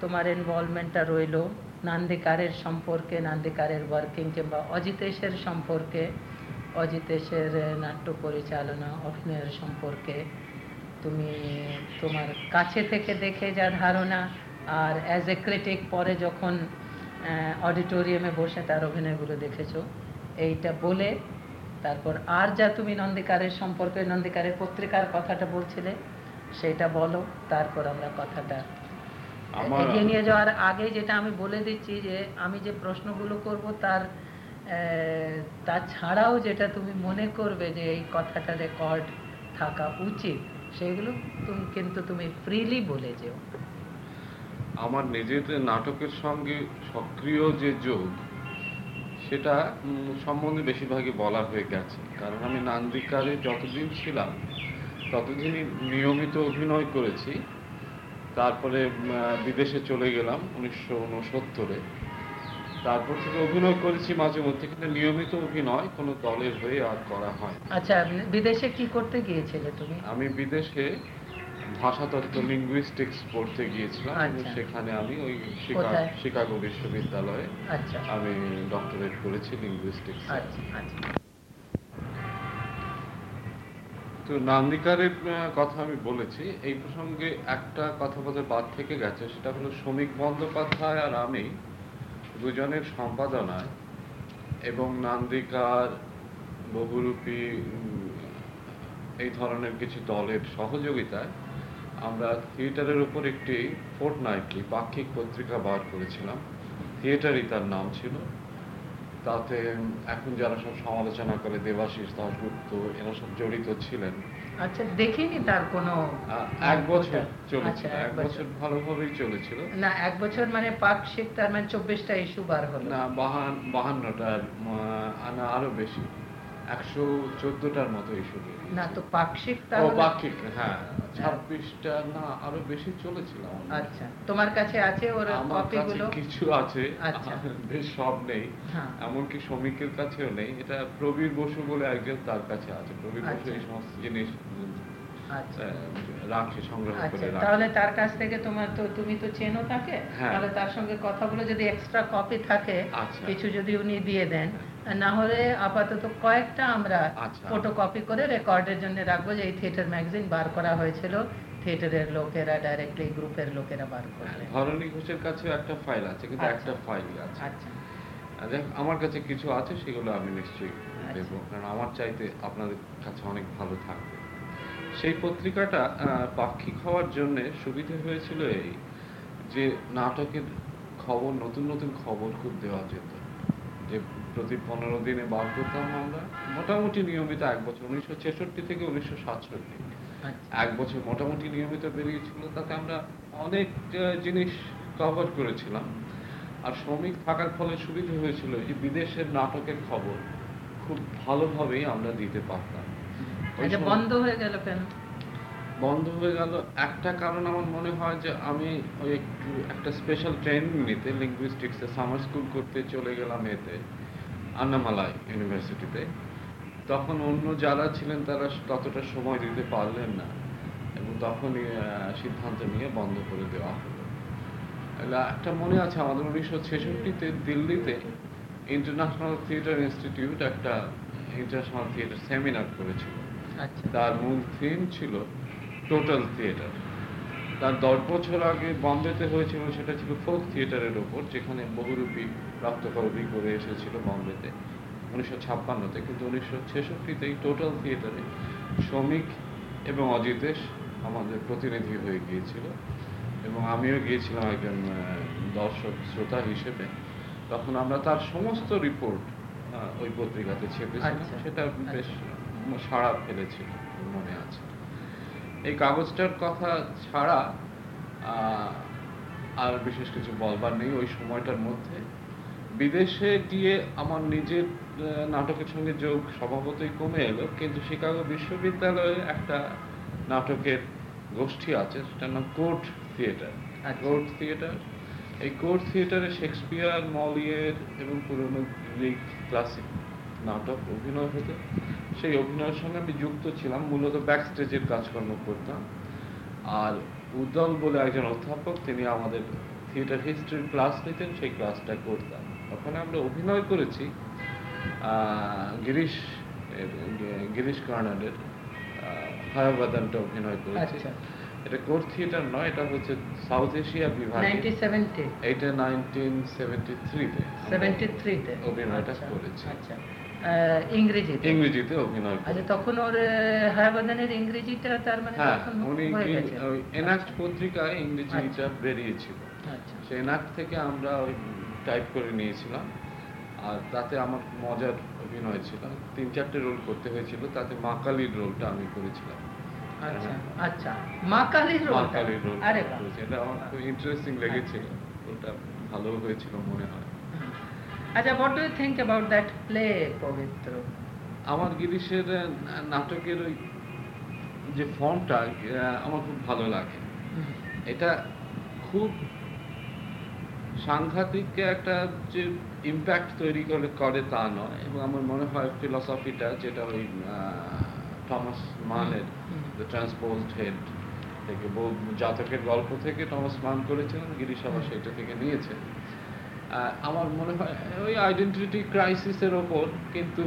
তোমার ইনভলভমেন্টটা রইল? নান্দিকারের সম্পর্কে নান্দিকারের ওয়ার্কিং কিংবা অজিতেশের সম্পর্কে অজিতেশের নাট্য পরিচালনা অভিনয়ের সম্পর্কে তুমি তোমার কাছে থেকে দেখে যা ধারণা আর অ্যাজ এ ক্রিটিক পরে যখন অডিটোরিয়ামে বসে তার অভিনয়গুলো দেখেছ। এইটা বলে তারপর আর যা তুমি নন্দিকারের সম্পর্কে নন্দিকারের পত্রিকার কথাটা বলছিলে সেটা বলো তারপর আমরা কথাটা এগিয়ে নিয়ে যাওয়ার আগে যেটা আমি বলে দিচ্ছি যে আমি যে প্রশ্নগুলো করব তার আহ, তাছাড়াও যেটা তুমি মনে করবে যে এই কথাটা রেকর্ড থাকা উচিত সেগুলো তুমি কিন্তু তুমি ফ্রিলি বলে যেও। আমার নিজেদের নাটকের সঙ্গে সক্রিয় যে যোগ সেটা সম্বন্ধে বেশিরভাগই বলা হয়ে গেছে। কারণ আমি নান্দিকারে যতদিন ছিলাম ততদিনই নিয়মিত অভিনয় করেছি। তারপরে বিদেশে চলে গেলাম উনিশশো উনসত্তরে। তারপর থেকে অভিনয় করেছি মাঝে মধ্যে কিন্তু নিয়মিত অভিনয় কোনো দলের হয়ে আর করা হয় আচ্ছা বিদেশে কি করতে গিয়েছিলে তুমি? আমি বিদেশে ভাষাতত্ত্ব লিঙ্গুইস্টিক্স পড়তে গিয়েছিলাম। আচ্ছা। সেখানে আমি ওই শিকা- শিকাগো বিশ্ববিদ্যালয়ে আচ্ছা। আমি ডক্টরেট করেছি লিঙ্গুইস্টিক্স আচ্ছা তো নান্দিকারের কথা আমি বলেছি। এই প্রসঙ্গে একটা কথা বলতে বাদ থেকে গেছে সেটা হলো শ্রমিক বন্দ্যোপাধ্যায় আর আমি দুজনের সম্পাদনায় এবং নান্দিকার বহুরূপী এই ধরনের কিছু দলের সহযোগিতায় আমরা থিয়েটারের উপর একটি ফোর্টনাইটলি পাক্ষিক পত্রিকা বার করেছিলাম। থিয়েটারই তার নাম ছিল। তাতে এখন যারা সব সমালোচনা করে দেবাশিস দাশগুপ্ত এরা সব জড়িত ছিলেন। আচ্ছা দেখিনি তার কোনো এক বছর আচ্ছা, চলেছিল এক বছর ভালোভাবেই চলেছিল। না এক বছর মানে পাক শিখ তার মানে চব্বিশটা ইস্যু বার হলো। না বাহান বাহান্নটা আরও বেশি। একশো চোদ্দটার মতো ইস্যু না তো পাক্ষিক ও পাক্ষিক হ্যাঁ। ছাব্বিশটা না আরও বেশি চলেছিল আমার হয়। আচ্ছা তোমার কাছে আছে ওর কপিগুলো? কিছু আছে। আচ্ছা। বেশ সব নেই। হ্যাঁ। এমনকি শ্রমিকের কাছেও নেই। এটা প্রবীর বসু বলে একজন তার কাছে আছে। প্রবীর বসু আচ্ছা। এই সমস্ত জিনিস আচ্ছা। রাখে সংগ্রহ করে রাখে। তাহলে তার কাছ থেকে তোমার তো তুমি তো চেনো তাকে। হ্যাঁ। তাহলে তার সঙ্গে কথা বলে যদি এক্সট্রা কপি থাকে। কিছু যদি উনি দিয়ে দেন। না হলে আপাতত কয়েকটা আমরা আচ্ছা। ফটো কপি করে রেকর্ডের জন্য রাখব যে এই থিয়েটার ম্যাগাজিন বার করা হয়েছিল থিয়েটারের লোকেরা ডাইরেক্টলি গ্রুপের লোকেরা বার করবে ধরণী ঘোষের কাছেও একটা ফাইল আছে কিন্তু আচ্ছা। একটা ফাইলই আছে আচ্ছা আমার কাছে কিছু আছে সেগুলো আমি নিশ্চয়ই আচ্ছা। দেবো কারণ আমার চাইতে আপনাদের কাছে অনেক ভালো থাকবে সেই পত্রিকাটা পাক্ষিক হওয়ার জন্য সুবিধে হয়েছিল এই যে নাটকের খবর নতুন নতুন খবর খুব দেওয়া যেত যে প্রতি পনেরো দিনে বার করতাম আমরা মোটামুটি নিয়মিত এক বছর উনিশশো ছেষট্টি থেকে উনিশশো সাতষট্টি। আচ্ছা। এক বছর মোটামুটি নিয়মিত বেরিয়েছিল তাতে আমরা অনেক জিনিস কভার করেছিলাম। আর শ্রমিক থাকার ফলে সুবিধা হয়েছিল যে বিদেশের নাটকের খবর খুব ভালোভাবেই আমরা দিতে পারতাম। আচ্ছা বন্ধ হয়ে গেল কেন? বন্ধ হয়ে গেল। একটা কারণ আমার মনে হয় যে আমি ওই একটু একটা স্পেশাল ট্রেনিং নিতে লিঙ্গুইস্টিক্সে সামার স্কুল করতে চলে গেলাম এতে আন্নামালাই ইউনিভার্সিটিতে তখন অন্য যারা ছিলেন তারা ততটা সময় দিতে পারলেন না এবং তখনই আহ, সিদ্ধান্ত নিয়ে বন্ধ করে দেওয়া হলো। একটা মনে আছে আমাদের উনিশশো ছেষট্টিতে দিল্লিতে ইন্টারন্যাশনাল থিয়েটার ইনস্টিটিউট একটা ইন্টারন্যাশনাল থিয়েটার সেমিনার করেছিল। আচ্ছা। তার মূল থিম ছিল টোটাল থিয়েটার। তার দশ বছর আগে বম্বেতে হয়েছিল সেটা ছিল ফোক থিয়েটারের ওপর যেখানে বহুরূপী রক্তকরবী করে এসেছিল বম্বেতে উনিশশো ছাপ্পান্নতে। কিন্তু উনিশশো ছেষট্টিতেই টোটাল থিয়েটারে শ্রমিক এবং অজিতেশ আমাদের প্রতিনিধি হয়ে গিয়েছিল। এবং আমিও গিয়েছিলাম একজন দর্শক শ্রোতা হিসেবে। তখন আমরা তার সমস্ত রিপোর্ট ওই পত্রিকাতে ছেপেছিলাম। আচ্ছা, সেটা। বেশ সাড়া ফেলেছিল মনে আছে। এই কাগজটার কথা ছাড়া আর বিশেষ কিছু বলবার নেই ওই সময়টার মধ্যে। বিদেশে গিয়ে আমার নিজের নাটকের সঙ্গে যোগ স্বভাবতই কমে এলো কিন্তু শিকাগো বিশ্ববিদ্যালয়ে একটা নাটকের গোষ্ঠী আছে সেটার নাম কোর্ট থিয়েটার। আচ্ছা। Court theatre. এই কোর্ট থিয়েটারে শেক্সপিয়ার মলিয়ের এবং পুরনো গ্রিক ক্লাসিক নাটক অভিনয় হতো। সেই অভিনয়ের সঙ্গে আমি যুক্ত ছিলাম মূলত ব্যাক স্টেজের কাজকর্ম করতাম। আর উদ্দল বলে একজন অধ্যাপক তিনি আমাদের থিয়েটার হিস্ট্রির ক্লাস নিতেন সেই ক্লাসটা করতাম। ওখানে আমরা অভিনয় করেছি গিরিশ গিরিশ কর্নারের হায়াবাদানটা অভিনয় করেছি। আচ্ছা। এটা কোর্ট থিয়েটার নয় এটা হচ্ছে সাউথ এশিয়া বিভাগে এটা নাইনটিন সেভেন্টি থ্রিতে অভিনয়টা করেছি। আচ্ছা। ইংরেজিতে। ইংরেজিতে অভিনয় আচ্ছা তখন ওর হায়াবাদানের ইংরেজিটা তার মানে হ্যাঁ উনি হয়ে এনাক্ট পত্রিকায় ইংরেজিটা আচ্ছা। বেরিয়েছিল। আচ্ছা। এনাক্ট থেকে আমরা ওই টাইপ করে নিয়েছিলাম। আর তাতে আমার মজার অভিনয় ছিল। তিন চারটে রোল করতে হয়েছিল তাতে মা কালীর রোলটা আমি করেছিলাম। আচ্ছা আচ্ছা। মা কালীর মা রোলটা? কালীর রোল আরে বাহ। এটা আমার খুব ইন্টারেস্টিং লেগেছিল। ওটা ভালো হয়েছিল মনে হয়। আচ্ছা what do you think about that play পবিত্র আমার গিরিশের নাটকের ওই যে ফর্মটা আমার খুব ভালো লাগে। এটা খুব সাংঘাতিক একটা যে ইম্প্যাক্ট তৈরি করে করে তা নয়। এবং আমার মনে হয় ফিলসফিটা যেটা ওই থমাস মানের। দ্য ট্রান্সপোজড হেড থেকে বহু জাতকের গল্প থেকে টমাস মান করেছিলেন। গিরিশ আবার। সেটা থেকে নিয়েছে আহ, আমার মনে হয় ওই আইডেন্টিটি ক্রাইসিসের ওপর কিন্তু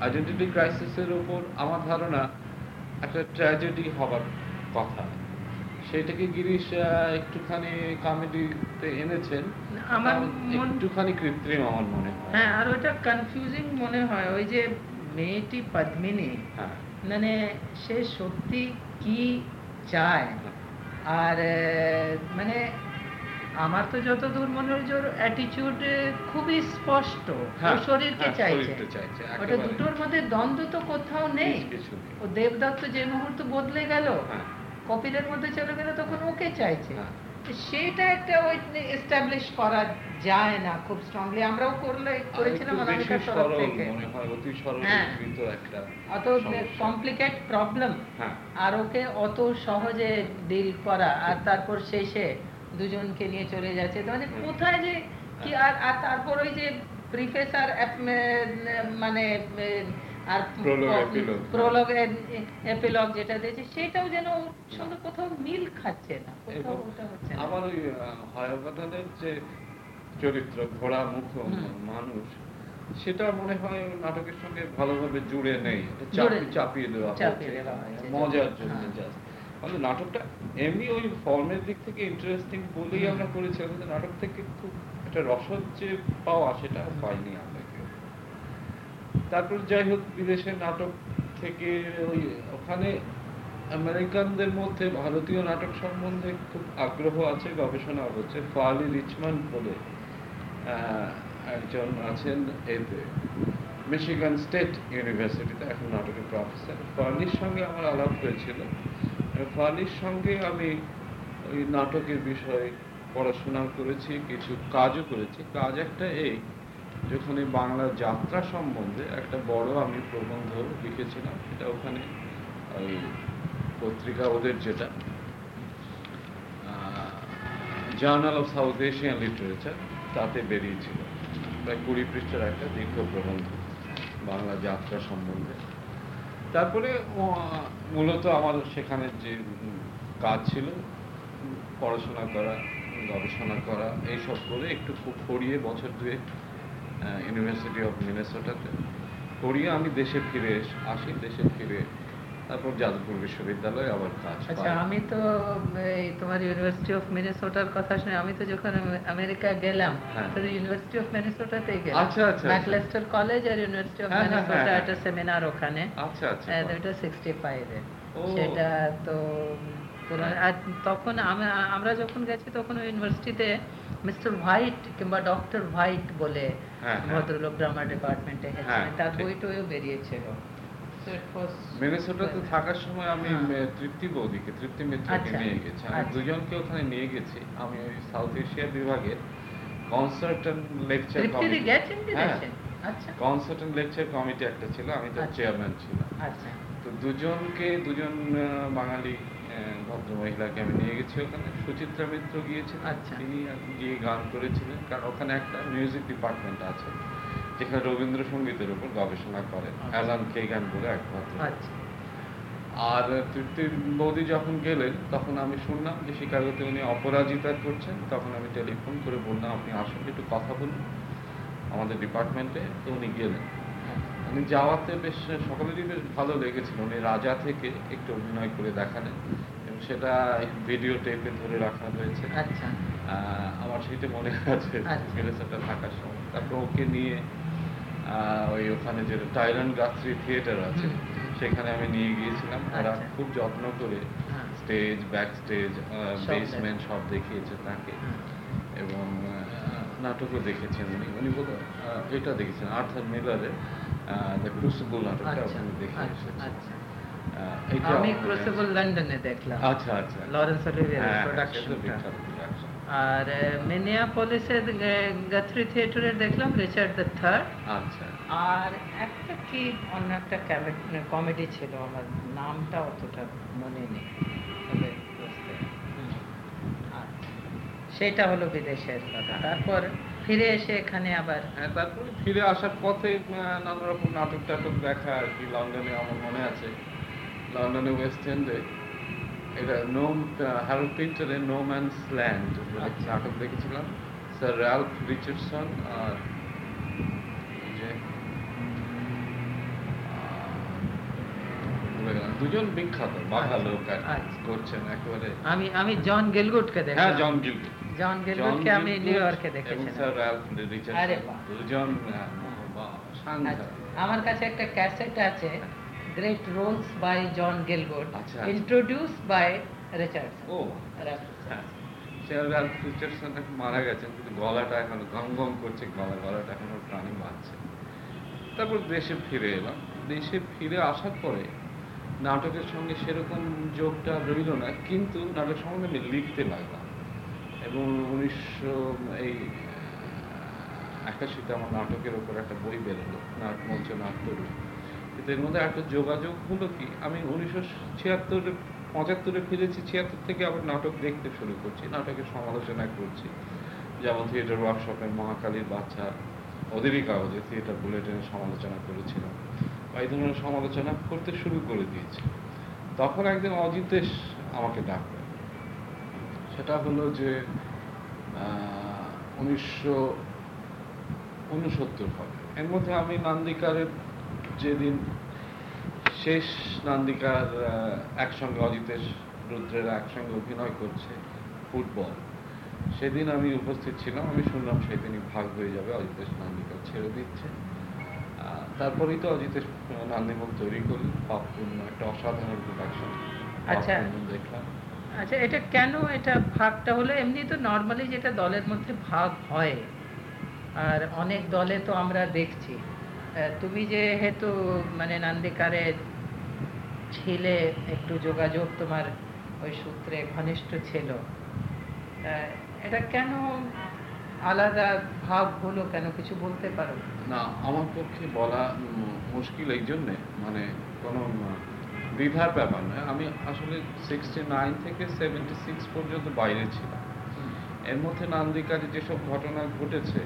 আইডেন্টিটি ক্রাইসিসের ওপর আমার ধারণা একটা ট্র্যাজেডি হবার কথা। সেটাকে গিরিশ একটুখানি কমেডিতে এনেছেন। আমার একটুখানি কৃত্রিম আমার মনে হয়। হ্যাঁ আর ওটা কনফিউজিং মনে হয়। ওই যে মেয়েটি পদ্মিনী হ্যাঁ। মানে সে সত্যি কি চায়? আর মানে আমার তো যতদূর মনে হয় যে ওর অ্যাটিচিউড খুবই স্পষ্ট। ও হ্যাঁ, শরীরকে হ্যাঁ, চাইছে। ওটা দুটোর মধ্যে দ্বন্দ্ব তো কোথাও নেই। ও দেবদত্ত যে মুহূর্তে বদলে গেল হ্যাঁ, কপিলের মধ্যে চলে গেল তখন ওকে চাইছে। হ্যাঁ। সেটা একটা ওই এস্টাবলিশ করা যায় না খুব স্ট্রংলি আমরাও করলে করেছিলাম অনামিকার তরফ থেকে। অতি হ্যাঁ। কমপ্লিকেট প্রবলেম হ্যাঁ। আর ওকে অত সহজে ডিল করা আর তারপর শেষে দুজনকে নিয়ে চলে যাচ্ছে। মানে কোথায় যে কি আর আর তারপর ওই যে প্রিফেসার মানে আর প্রলগ এপিলগ যেটা দিয়েছে সেটাও যেন সঙ্গে কোথাও মিল খাচ্ছে না কোথাও এবং ওটা হচ্ছে না। আমার ওই হয়বাদানের যে চরিত্র ঘোড়া মুখ মানুষ সেটা মনে হয় নাটকের সঙ্গে ভালোভাবে জুড়ে নেই। চাপিয়ে দেওয়া মজার জন্য হ্যাঁ। জাস্ট আমাদের নাটকটা এমনি ওই ফর্মের দিক থেকে ইন্টারেস্টিং বলেই আমরা করেছি। আমাদের নাটক থেকে খুব একটা রসদ যে পাওয়া সেটা পাইনি আমরা কেউ। তারপর যাই হোক বিদেশের নাটক থেকে ওই ওখানে আমেরিকানদের মধ্যে ভারতীয় নাটক সম্বন্ধে খুব আগ্রহ আছে গবেষণা হচ্ছে ফালি রিচমন্ড বলে একজন আছেন এতে মিশিগান স্টেট ইউনিভার্সিটিতে এখন নাটকের প্রফেসর। ফার্লির সঙ্গে আমার আলাপ হয়েছিল। ফার্লির সঙ্গে আমি ওই নাটকের বিষয়ে পড়াশোনা করেছি, কিছু কাজও করেছি। কাজ একটা এই যেখানে বাংলা যাত্রা সম্বন্ধে একটা বড় আমি প্রবন্ধ লিখেছিলাম, সেটা ওখানে ওই পত্রিকা ওদের যেটা journal of South Asian literature, তাতে বেরিয়েছিল। প্রায় কুড়ি পৃষ্ঠার একটা দীর্ঘ প্রবন্ধ বাংলা যাত্রা সম্বন্ধে। তারপরে মূলত আমার সেখানে যে কাজ ছিল, পড়াশোনা করা, গবেষণা করা, এইসব করে একটু পড়িয়ে বছর দুয়েক ইউনিভার্সিটি অফ মিনেসোটাতে পড়িয়ে আমি দেশে ফিরে আসি, দেশে ফিরে তারপর যাদবপুর বিশ্ববিদ্যালয়ে আবার কাজ আচ্ছা আমি তো তোমার ইউনিভার্সিটি অফ মিনেসোটার কথা শুনে আমি তো যখন আম- আমেরিকা গেলাম হ্যাঁ। তো ইউনিভার্সিটি অফ মিনেসোটাতেই গেলাম আচ্ছা, আচ্ছা, আচ্ছা। ম্যাকলেস্টার কলেজ আর ইউনিভার্সিটি অফ হ্যাঁ, হ্যাঁ, মিনেসোটা হ্যাঁ, একটা সেমিনার ওখানে আচ্ছা আচ্ছা সিক্সটি ফাইভে ও। সেটা তো আর তখন আমরা যখন গেছি তখন ইউনিভার্সিটিতে মিস্টার হোয়াইট কিংবা ডক্টর হোয়াইট বলে হ্যাঁ, হ্যাঁ। ভদ্রলোক গ্রামার ডিপার্টমেন্টে হ্যাঁ, তার। বই টইও বেরিয়েছিল মিনেসোটাতে থাকার সময় আমি হ্যাঁ। তৃপ্তি বৌদিকে তৃপ্তি মিত্রকে আচ্ছা, নিয়ে গেছি। আমি আচ্ছা। দুজনকে ওখানে নিয়ে গেছি। আমি ওই সাউথ এশিয়া বিভাগের কনসার্ট এন্ড লেকচার আচ্ছা। কনসার্ট এন্ড লেকচার কমিটি একটা ছিল। আমি তার। চেয়ারম্যান ছিলাম। আচ্ছা। তো দুজনকে দুজন বাঙালি ভদ্র মহিলাকে আমি নিয়ে গেছি ওখানে। সুচিত্রা মিত্র গিয়েছিলেন। তিনি গিয়ে গান করেছিলেন। কারণ ওখানে একটা মিউজিক ডিপার্টমেন্ট আছে। যেখানে রবীন্দ্রসঙ্গীতের উপর গবেষণা করেন আচ্ছা। অ্যালান কেগান বলে এক ভদ্র আচ্ছা। আর তৃপ্তির বৌদি যখন গেলেন তখন আমি শুনলাম যে শিকাগোতে উনি অপরাজিতা করছেন। তখন আমি টেলিফোন করে বললাম আপনি আসুন একটু কথা বলুন আমাদের ডিপার্টমেন্টে। তো উনি গেলেন। উনি যাওয়াতে বেশ সকলেরই বেশ ভালো লেগেছিল। উনি রাজা থেকে একটু অভিনয় করে দেখালেন এবং সেটা ভিডিও টেপে ধরে রাখা হয়েছে। আচ্ছা। আমার সেটা মনে আছে। আচ্ছা। থাকার সময়। তারপর ওকে নিয়ে ওই ওখানে যে গাত্রি থিয়েটার আছে সেখানে আমি নিয়ে গিয়েছিলাম। ওরা আচ্ছা। খুব যত্ন করে হ্যাঁ। স্টেজ ব্যাক স্টেজ বেসমেন্ট সব দেখিয়েছে তাকে। এবং আহ, নাটকও দেখেছেন উনি। উনি বোধ এটা দেখেছেন আর্থার মিলারের দ্য ক্রুসিবল নাটকটা দেখে আচ্ছা আচ্ছা। এটা আমি ক্রুসিবল লন্ডনে দেখলাম। আচ্ছা আচ্ছা। লরেন্স অলিভিয়ার হ্যাঁ, হ্যাঁ, প্রোডাকশনটা বিখ্যাত। production। আর মিনিয়াপলিসের গাথরি থিয়েটারে দেখলাম রিচার্ড দ্য থার্ড আচ্ছা। আর একটা কি অন্য একটা কমেডি ছিল আমার নামটা অতটা মনে নেই। তবে। সেটা হলো বিদেশের কথা। তারপর ফিরে এসে এখানে আবার তারপর ফিরে আসার পথে নানা রকম নাটক টাটক দেখা আর কি লন্ডনে আমার মনে আছে। লন্ডনে ওয়েস্ট এন্ডে এটা নো হ্যারোল্ড পিন্টারের নো ম্যানস ল্যান্ড। নাটক দেখেছিলাম। স্যার র্যালফ রিচার্ডসন আর যে। দুজন বিখ্যাত বাঘা আচ্ছা, লোক আর আচ্ছা। করছেন একেবারে। আমি আমি জন গিলগুটকে হ্যাঁ জন জন গিলগুটকে আমি নিউ ইয়র্কে দেখেছিলাম। স্যার র্যালফ আরে রিচার্ডসন। দুজন আচ্ছা, আমার কাছে একটা ক্যাসেট আছে। গ্রেট রোলস বাই জন আচ্ছা। ইন্ট্রোডিউস বাই রিচার্ড ও হ্যাঁ। স্যার রিচার্ডসন এখন মারা গেছেন কিন্তু গলাটা এখন গম গম করছে গলা গলাটা এখনও প্রাণী বাঁচছে তারপর দেশে ফিরে এলাম। দেশে ফিরে আসার পরে নাটকের সঙ্গে সেরকম যোগটা রইল না কিন্তু নাটক সম্বন্ধে আমি লিখতে লাগলাম। এবং উনিশশো এই একাশিতে আমার নাটকের ওপর একটা বই বেরোলো নাট মঞ্চ নাট্যরূপ কিন্তু এর মধ্যে একটা যোগাযোগ হলো কি? আমি উনিশশো ছিয়াত্তরে, পঁচাত্তরে ফিরেছি, ছিয়াত্তর থেকে আবার নাটক দেখতে শুরু করছি নাটকের সমালোচনা করছি। যেমন থিয়েটার ওয়ার্কশপের মহাকালীর বাচ্চা ওদেরই কাগজে থিয়েটার বুলেটিনের সমালোচনা করেছিলাম বা এই ধরনের সমালোচনা করতে শুরু করে দিয়েছি। তখন একদিন অজিতেশ আমাকে ডাকলেন। সেটা হলো যে উনিশশো উনসত্তর হবে। এর মধ্যে আমি নান্দিকারের যেদিন শেষ নান্দিকার একসঙ্গে অজিতেশ রুদ্রের একসঙ্গে অভিনয় করছে ফুটবল সেদিন আমি উপস্থিত ছিলাম আমি শুনলাম সেদিনই ভাগ হয়ে যাবে অজিতেশ নান্দিকা ছেড়ে দিচ্ছে। তারপরেই তো অজিতেশ নান্দিমুখ তৈরি করলেন পাপপূর্ণ একটা অসাধারণ প্রোডাকশন আচ্ছা। দেখলাম। আচ্ছা এটা কেন এটা ভাগটা হলো? এমনি তো নর্মালি যেটা দলের মধ্যে ভাগ হয় আর অনেক দলে তো আমরা দেখছি। তুমি যেহেতু মানে নান্দিকারে ছিলে একটু যোগাযোগ তোমার ওই সূত্রে ঘনিষ্ঠ ছিল এটা কেন আলাদা ভাব হলো? কেন কিছু বলতে পারো? না আমার পক্ষে বলা মুশকিল এই জন্যে মানে কোনো দ্বিধার ব্যাপার নয় আমি আসলে সিক্সটি নাইন থেকে সেভেন্টি সিক্স পর্যন্ত বাইরে ছিলাম। এর মধ্যে নান্দিকারে যেসব ঘটনা ঘটেছে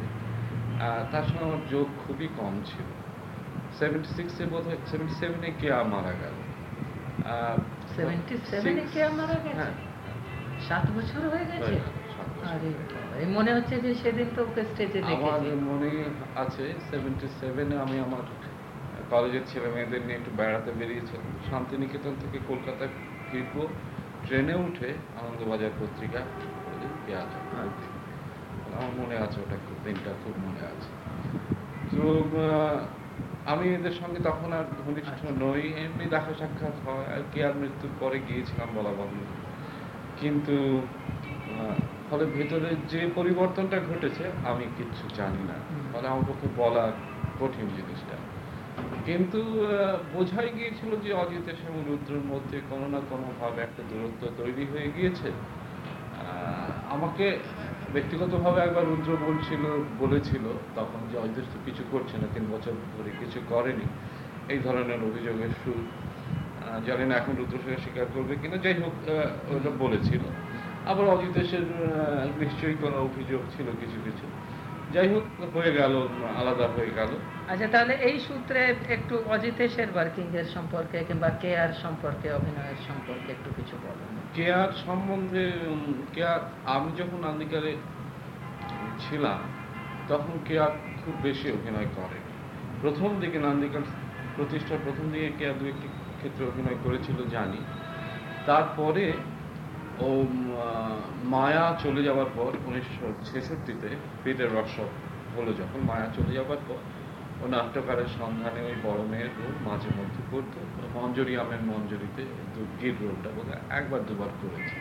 তার সঙ্গে আমার যোগ খুবই কম ছিল। সেভেন্টি সিক্সে বোধ হয় সেভেন্টি সেভেনে কেয়া মারা গেল? আহ, সেভেন্টি সেভেনে six- মারা গেছে? হ্যাঁ। সাত বছর হয়ে গেছে। আরে মনে হচ্ছে যে সেদিন তো ওকে স্টেজে আমার মনে আছে আমি আমার কলেজের ছেলে মেয়েদের নিয়ে একটু বেড়াতে বেরিয়েছিলাম শান্তিনিকেতন থেকে কলকাতায় ফিরবো। ট্রেনে উঠে আনন্দবাজার পত্রিকা পেঁয়াজ আমার মনে আছে ওটা খুব দিনটা খুব মনে আছে। তো আমি এদের সঙ্গে তখন আর ঘনিষ্ঠ আচ্ছা। নই এমনি দেখা সাক্ষাৎ হয় আর কে আর মৃত্যুর পরে গিয়েছিলাম বলা বাহুল্য। কিন্তু ফলে ভেতরে যে পরিবর্তনটা ঘটেছে আমি কিচ্ছু জানি না। ফলে আমার পক্ষে বলা কঠিন জিনিসটা। কিন্তু বোঝাই গিয়েছিল যে অজিতেশ এবং রুদ্রের মধ্যে কোনো না কোনো ভাবে একটা দূরত্ব তৈরি হয়ে গিয়েছে। আমাকে ব্যক্তিগতভাবে একবার রুদ্র বলছিল, বলেছিল তখন যে অজিতেশ তো কিছু করছে না, তিন বছর ধরে কিছু করেনি। এই ধরনের অভিযোগের সুর জানি না এখন রুদ্র সঙ্গে স্বীকার করবে কিন্তু যাই হোক ওটা বলেছিল। আবার অজিতেশের নিশ্চয়ই কোনো অভিযোগ ছিল কিছু কিছু। যাই হোক হয়ে গেল আলাদা হয়ে গেল। আচ্ছা তাহলে এই সূত্রে একটু অজিতেশের ওয়ার্কিং এর সম্পর্কে কিংবা কে আর সম্পর্কে অভিনয়ের সম্পর্কে একটু কিছু বলুন কে আর সম্বন্ধে কে আর আমি যখন আন্দিকারে ছিলাম তখন কে আর খুব বেশি অভিনয় করে। প্রথম দিকে নান্দিকার প্রতিষ্ঠার প্রথম দিকে কে আর দু একটি ক্ষেত্রে অভিনয় করেছিল জানি। তারপরে ও মায়া চলে যাওয়ার পর উনিশশো ছেষট্টিতে পেটের রসব হলো যখন মায়া চলে যাওয়ার পর ও নাট্যকারের সন্ধানে ওই বড় মেয়ের রোল, মাঝে মধ্যে করতো মঞ্জরি আমের মঞ্জরিতে গির রোলটা বোধ একবার দুবার করেছে।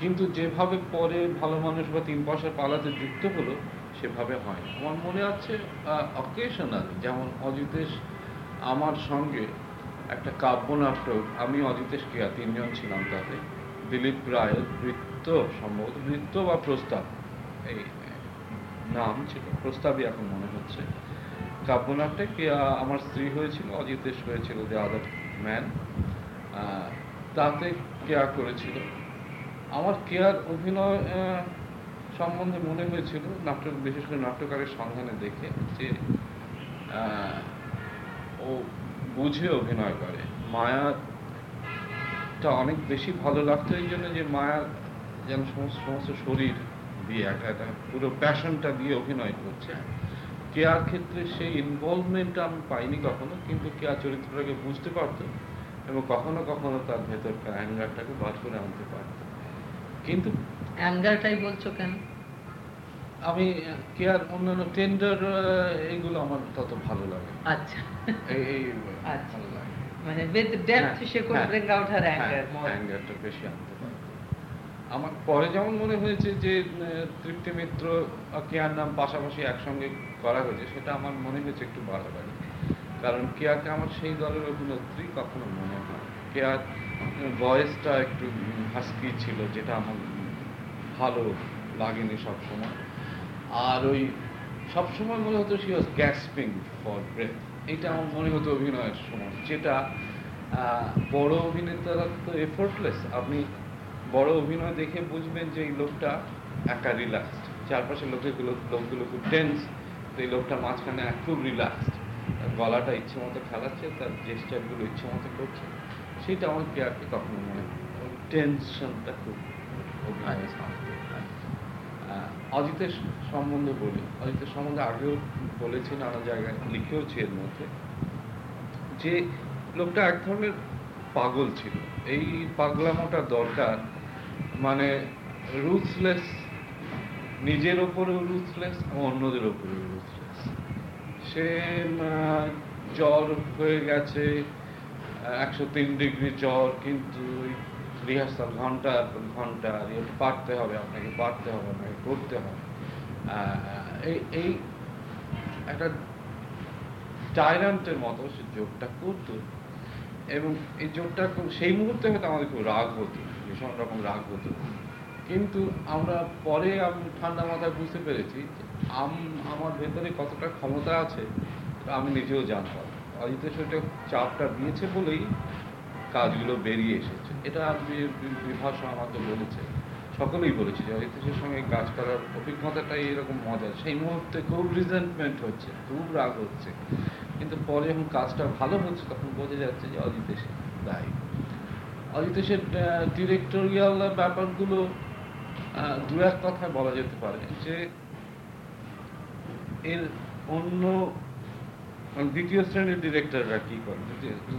কিন্তু যেভাবে পরে ভালো মানুষ বা তিন পয়সার পালাতে যুক্ত হলো, সেভাবে হয় আমার মনে আছে অকেশনাল যেমন অজিতেশ আমার সঙ্গে একটা কাব্যনাট্য, আমি অজিতেশ কেয়া তিনজন ছিলাম তাতে। দিলীপ রায়ের বৃত্ত সম্ভবত বৃত্ত বা প্রস্তাব। এই নাম ছিল, প্রস্তাবই এখন মনে হচ্ছে। কাব্যনাট্যে আমার স্ত্রী হয়েছিল অজিতেশ হয়েছিল, দ্য আদার ম্যান। তাতে কেয়া করেছিল। আমার কেয়ার অভিনয় সম্বন্ধে মনে হয়েছিল, নাটক, বিশেষ করে নাট্যকারের সন্ধানে দেখে যে ও বুঝে অভিনয় করে। মায়া টা অনেক বেশি ভালো লাগতো এই জন্য যে মায়া যেন সমস্ত সমস্ত শরীর দিয়ে একটা একটা পুরো প্যাশনটা দিয়ে অভিনয় করছে। কেয়ার ক্ষেত্রে সেই ইনভলভমেন্টটা আমি পাইনি কখনো কিন্তু কেয়ার চরিত্রটাকে বুঝতে পারতো এবং কখনো কখনো তার ভেতরকার অ্যাঙ্গারটাকে বার করে আনতে পারত। কিন্তু অ্যাঙ্গারটাই বলছো কেন? আমি কেয়ার অন্যান্য টেন্ডার এগুলো আমার তত ভালো লাগে আচ্ছা। এই আচ্ছা। মানে with depth she could bring out her anger more অ্যাঙ্গারটা বেশি আনতে পারে। আমার পরে যেমন মনে হয়েছে যে তৃপ্তি মিত্র কেয়ার নাম পাশাপাশি একসঙ্গে করা হয়েছে সেটা আমার মনে হয়েছে একটু বাড়াবাড়ি। কারণ কেয়াকে আমার সেই দলের অভিনেত্রী কখনো মনে হয় কেয়ার ভয়েসটা একটু হাস্কি ছিল যেটা আমার ভালো লাগেনি সবসময়। আর ওই সবসময় মনে হতো she was gasping for breath এটা আমার মনে হতো অভিনয়ের সময়। যেটা বড় অভিনেতারা তো এফোর্টলেস আপনি বড় অভিনয় দেখে বুঝবেন যে এই লোকটা একা রিল্যাক্সড চারপাশে লোকেগুলো লোকগুলো খুব টেন্স তো এই লোকটা মাঝখানে খুব রিল্যাক্সড গলাটা ইচ্ছে মতো খেলাচ্ছে, তার জেস্টারগুলো ইচ্ছে মতো করছে। সেটা আমার কেয়ারকে কখনো মনে হয় টেনশনটা খুব অজিতের সম্বন্ধে বলি। অজিতের সম্বন্ধে আগেও বলেছি নানা জায়গায়, লিখেওছি এর মধ্যে। যে লোকটা এক ধরনের পাগল ছিল। এই পাগলামোটা দরকার। মানে রুথলেস নিজের ওপরেও রুথলেস অন্যদের ওপরেও রুথলেস সে জ্বর হয়ে গেছে, একশো তিন ডিগ্রি জ্বর, কিন্তু রিহার্সাল ঘণ্টা ঘণ্টা পারতে হবে আপনাকে, পারতে হবে আপনাকে, করতে হবে। এই এই একটা টাইরান্টের মতো সে যোগটা করতো এবং এই যোগটা সেই মুহূর্তে হয়তো আমাদের খুব রাগ হতো, ভীষণ রকম রাগ হতো। কিন্তু আমরা পরে আমি ঠান্ডা মাথায় বুঝতে পেরেছি আমার ভেতরে কতটা ক্ষমতা আছে আমি নিজেও জানতাম। অজিত সেটা চাপটা দিয়েছে বলেই কাজগুলো বেরিয়ে এসেছে। এটা বিভাষা আমাকে বলেছে। সকলেই বলেছে যে অজিতেশের সঙ্গে কাজ করার অভিজ্ঞতাটাই এরকম মজা সেই মুহূর্তে খুব রিজেন্টমেন্ট হচ্ছে, খুব রাগ হচ্ছে। কিন্তু পরে যখন কাজটা ভালো হচ্ছে, তখন বোঝা যাচ্ছে যে অজিতেশ দায়ী। অজিতেশের ডিরেক্টোরিয়াল ব্যাপারগুলো দু এক কথায় বলা যেতে পারে যে এর অন্য দ্বিতীয় শ্রেণির ডিরেক্টররা কি করে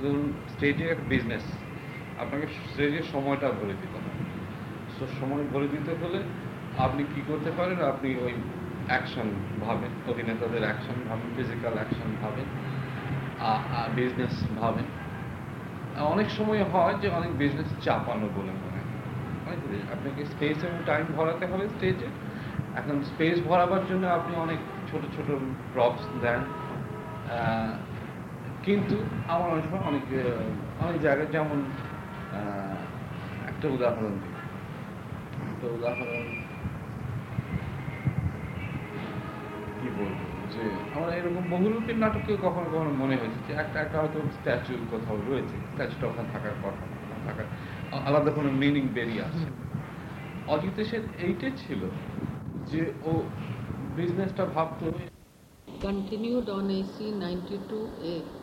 ধরুন স্টেজে একটা বিজনেস আপনাকে স্টেজে সময়টা ভরে দিতে হবে। সো সময় ভরে দিতে হলে আপনি কি করতে পারেন? আপনি ওই অ্যাকশন ভাবেন, অভিনেতাদের অ্যাকশন ভাবেন ফিজিক্যাল অ্যাকশন ভাবেন বিজনেস ভাবেন। অনেক সময় হয় যে অনেক বিজনেস চাপানো বলে মনে হয়। আপনাকে স্পেস এবং টাইম ভরাতে হবে স্টেজে এখন স্পেস ভরাবার জন্য আপনি অনেক ছোট ছোট প্রপস দেন। কিন্তু আমার অনেক সময় অনেক অনেক জায়গায় যেমন একটা উদাহরণ দিই। একটা উদাহরণ কি বলব? যে আমার এরকম বহুরূপীর নাটককে কখনো কখনো মনে হয়েছে যে একটা একটা হয়তো স্ট্যাচু কোথাও রয়েছে স্ট্যাচুটা ওখানে থাকার কথা, থাকার আলাদা কোনো মিনিং বেরিয়ে আসছে অজিতেশের এইটাই ছিল যে ও বিজনেসটা ভাবতো continued on AC 92A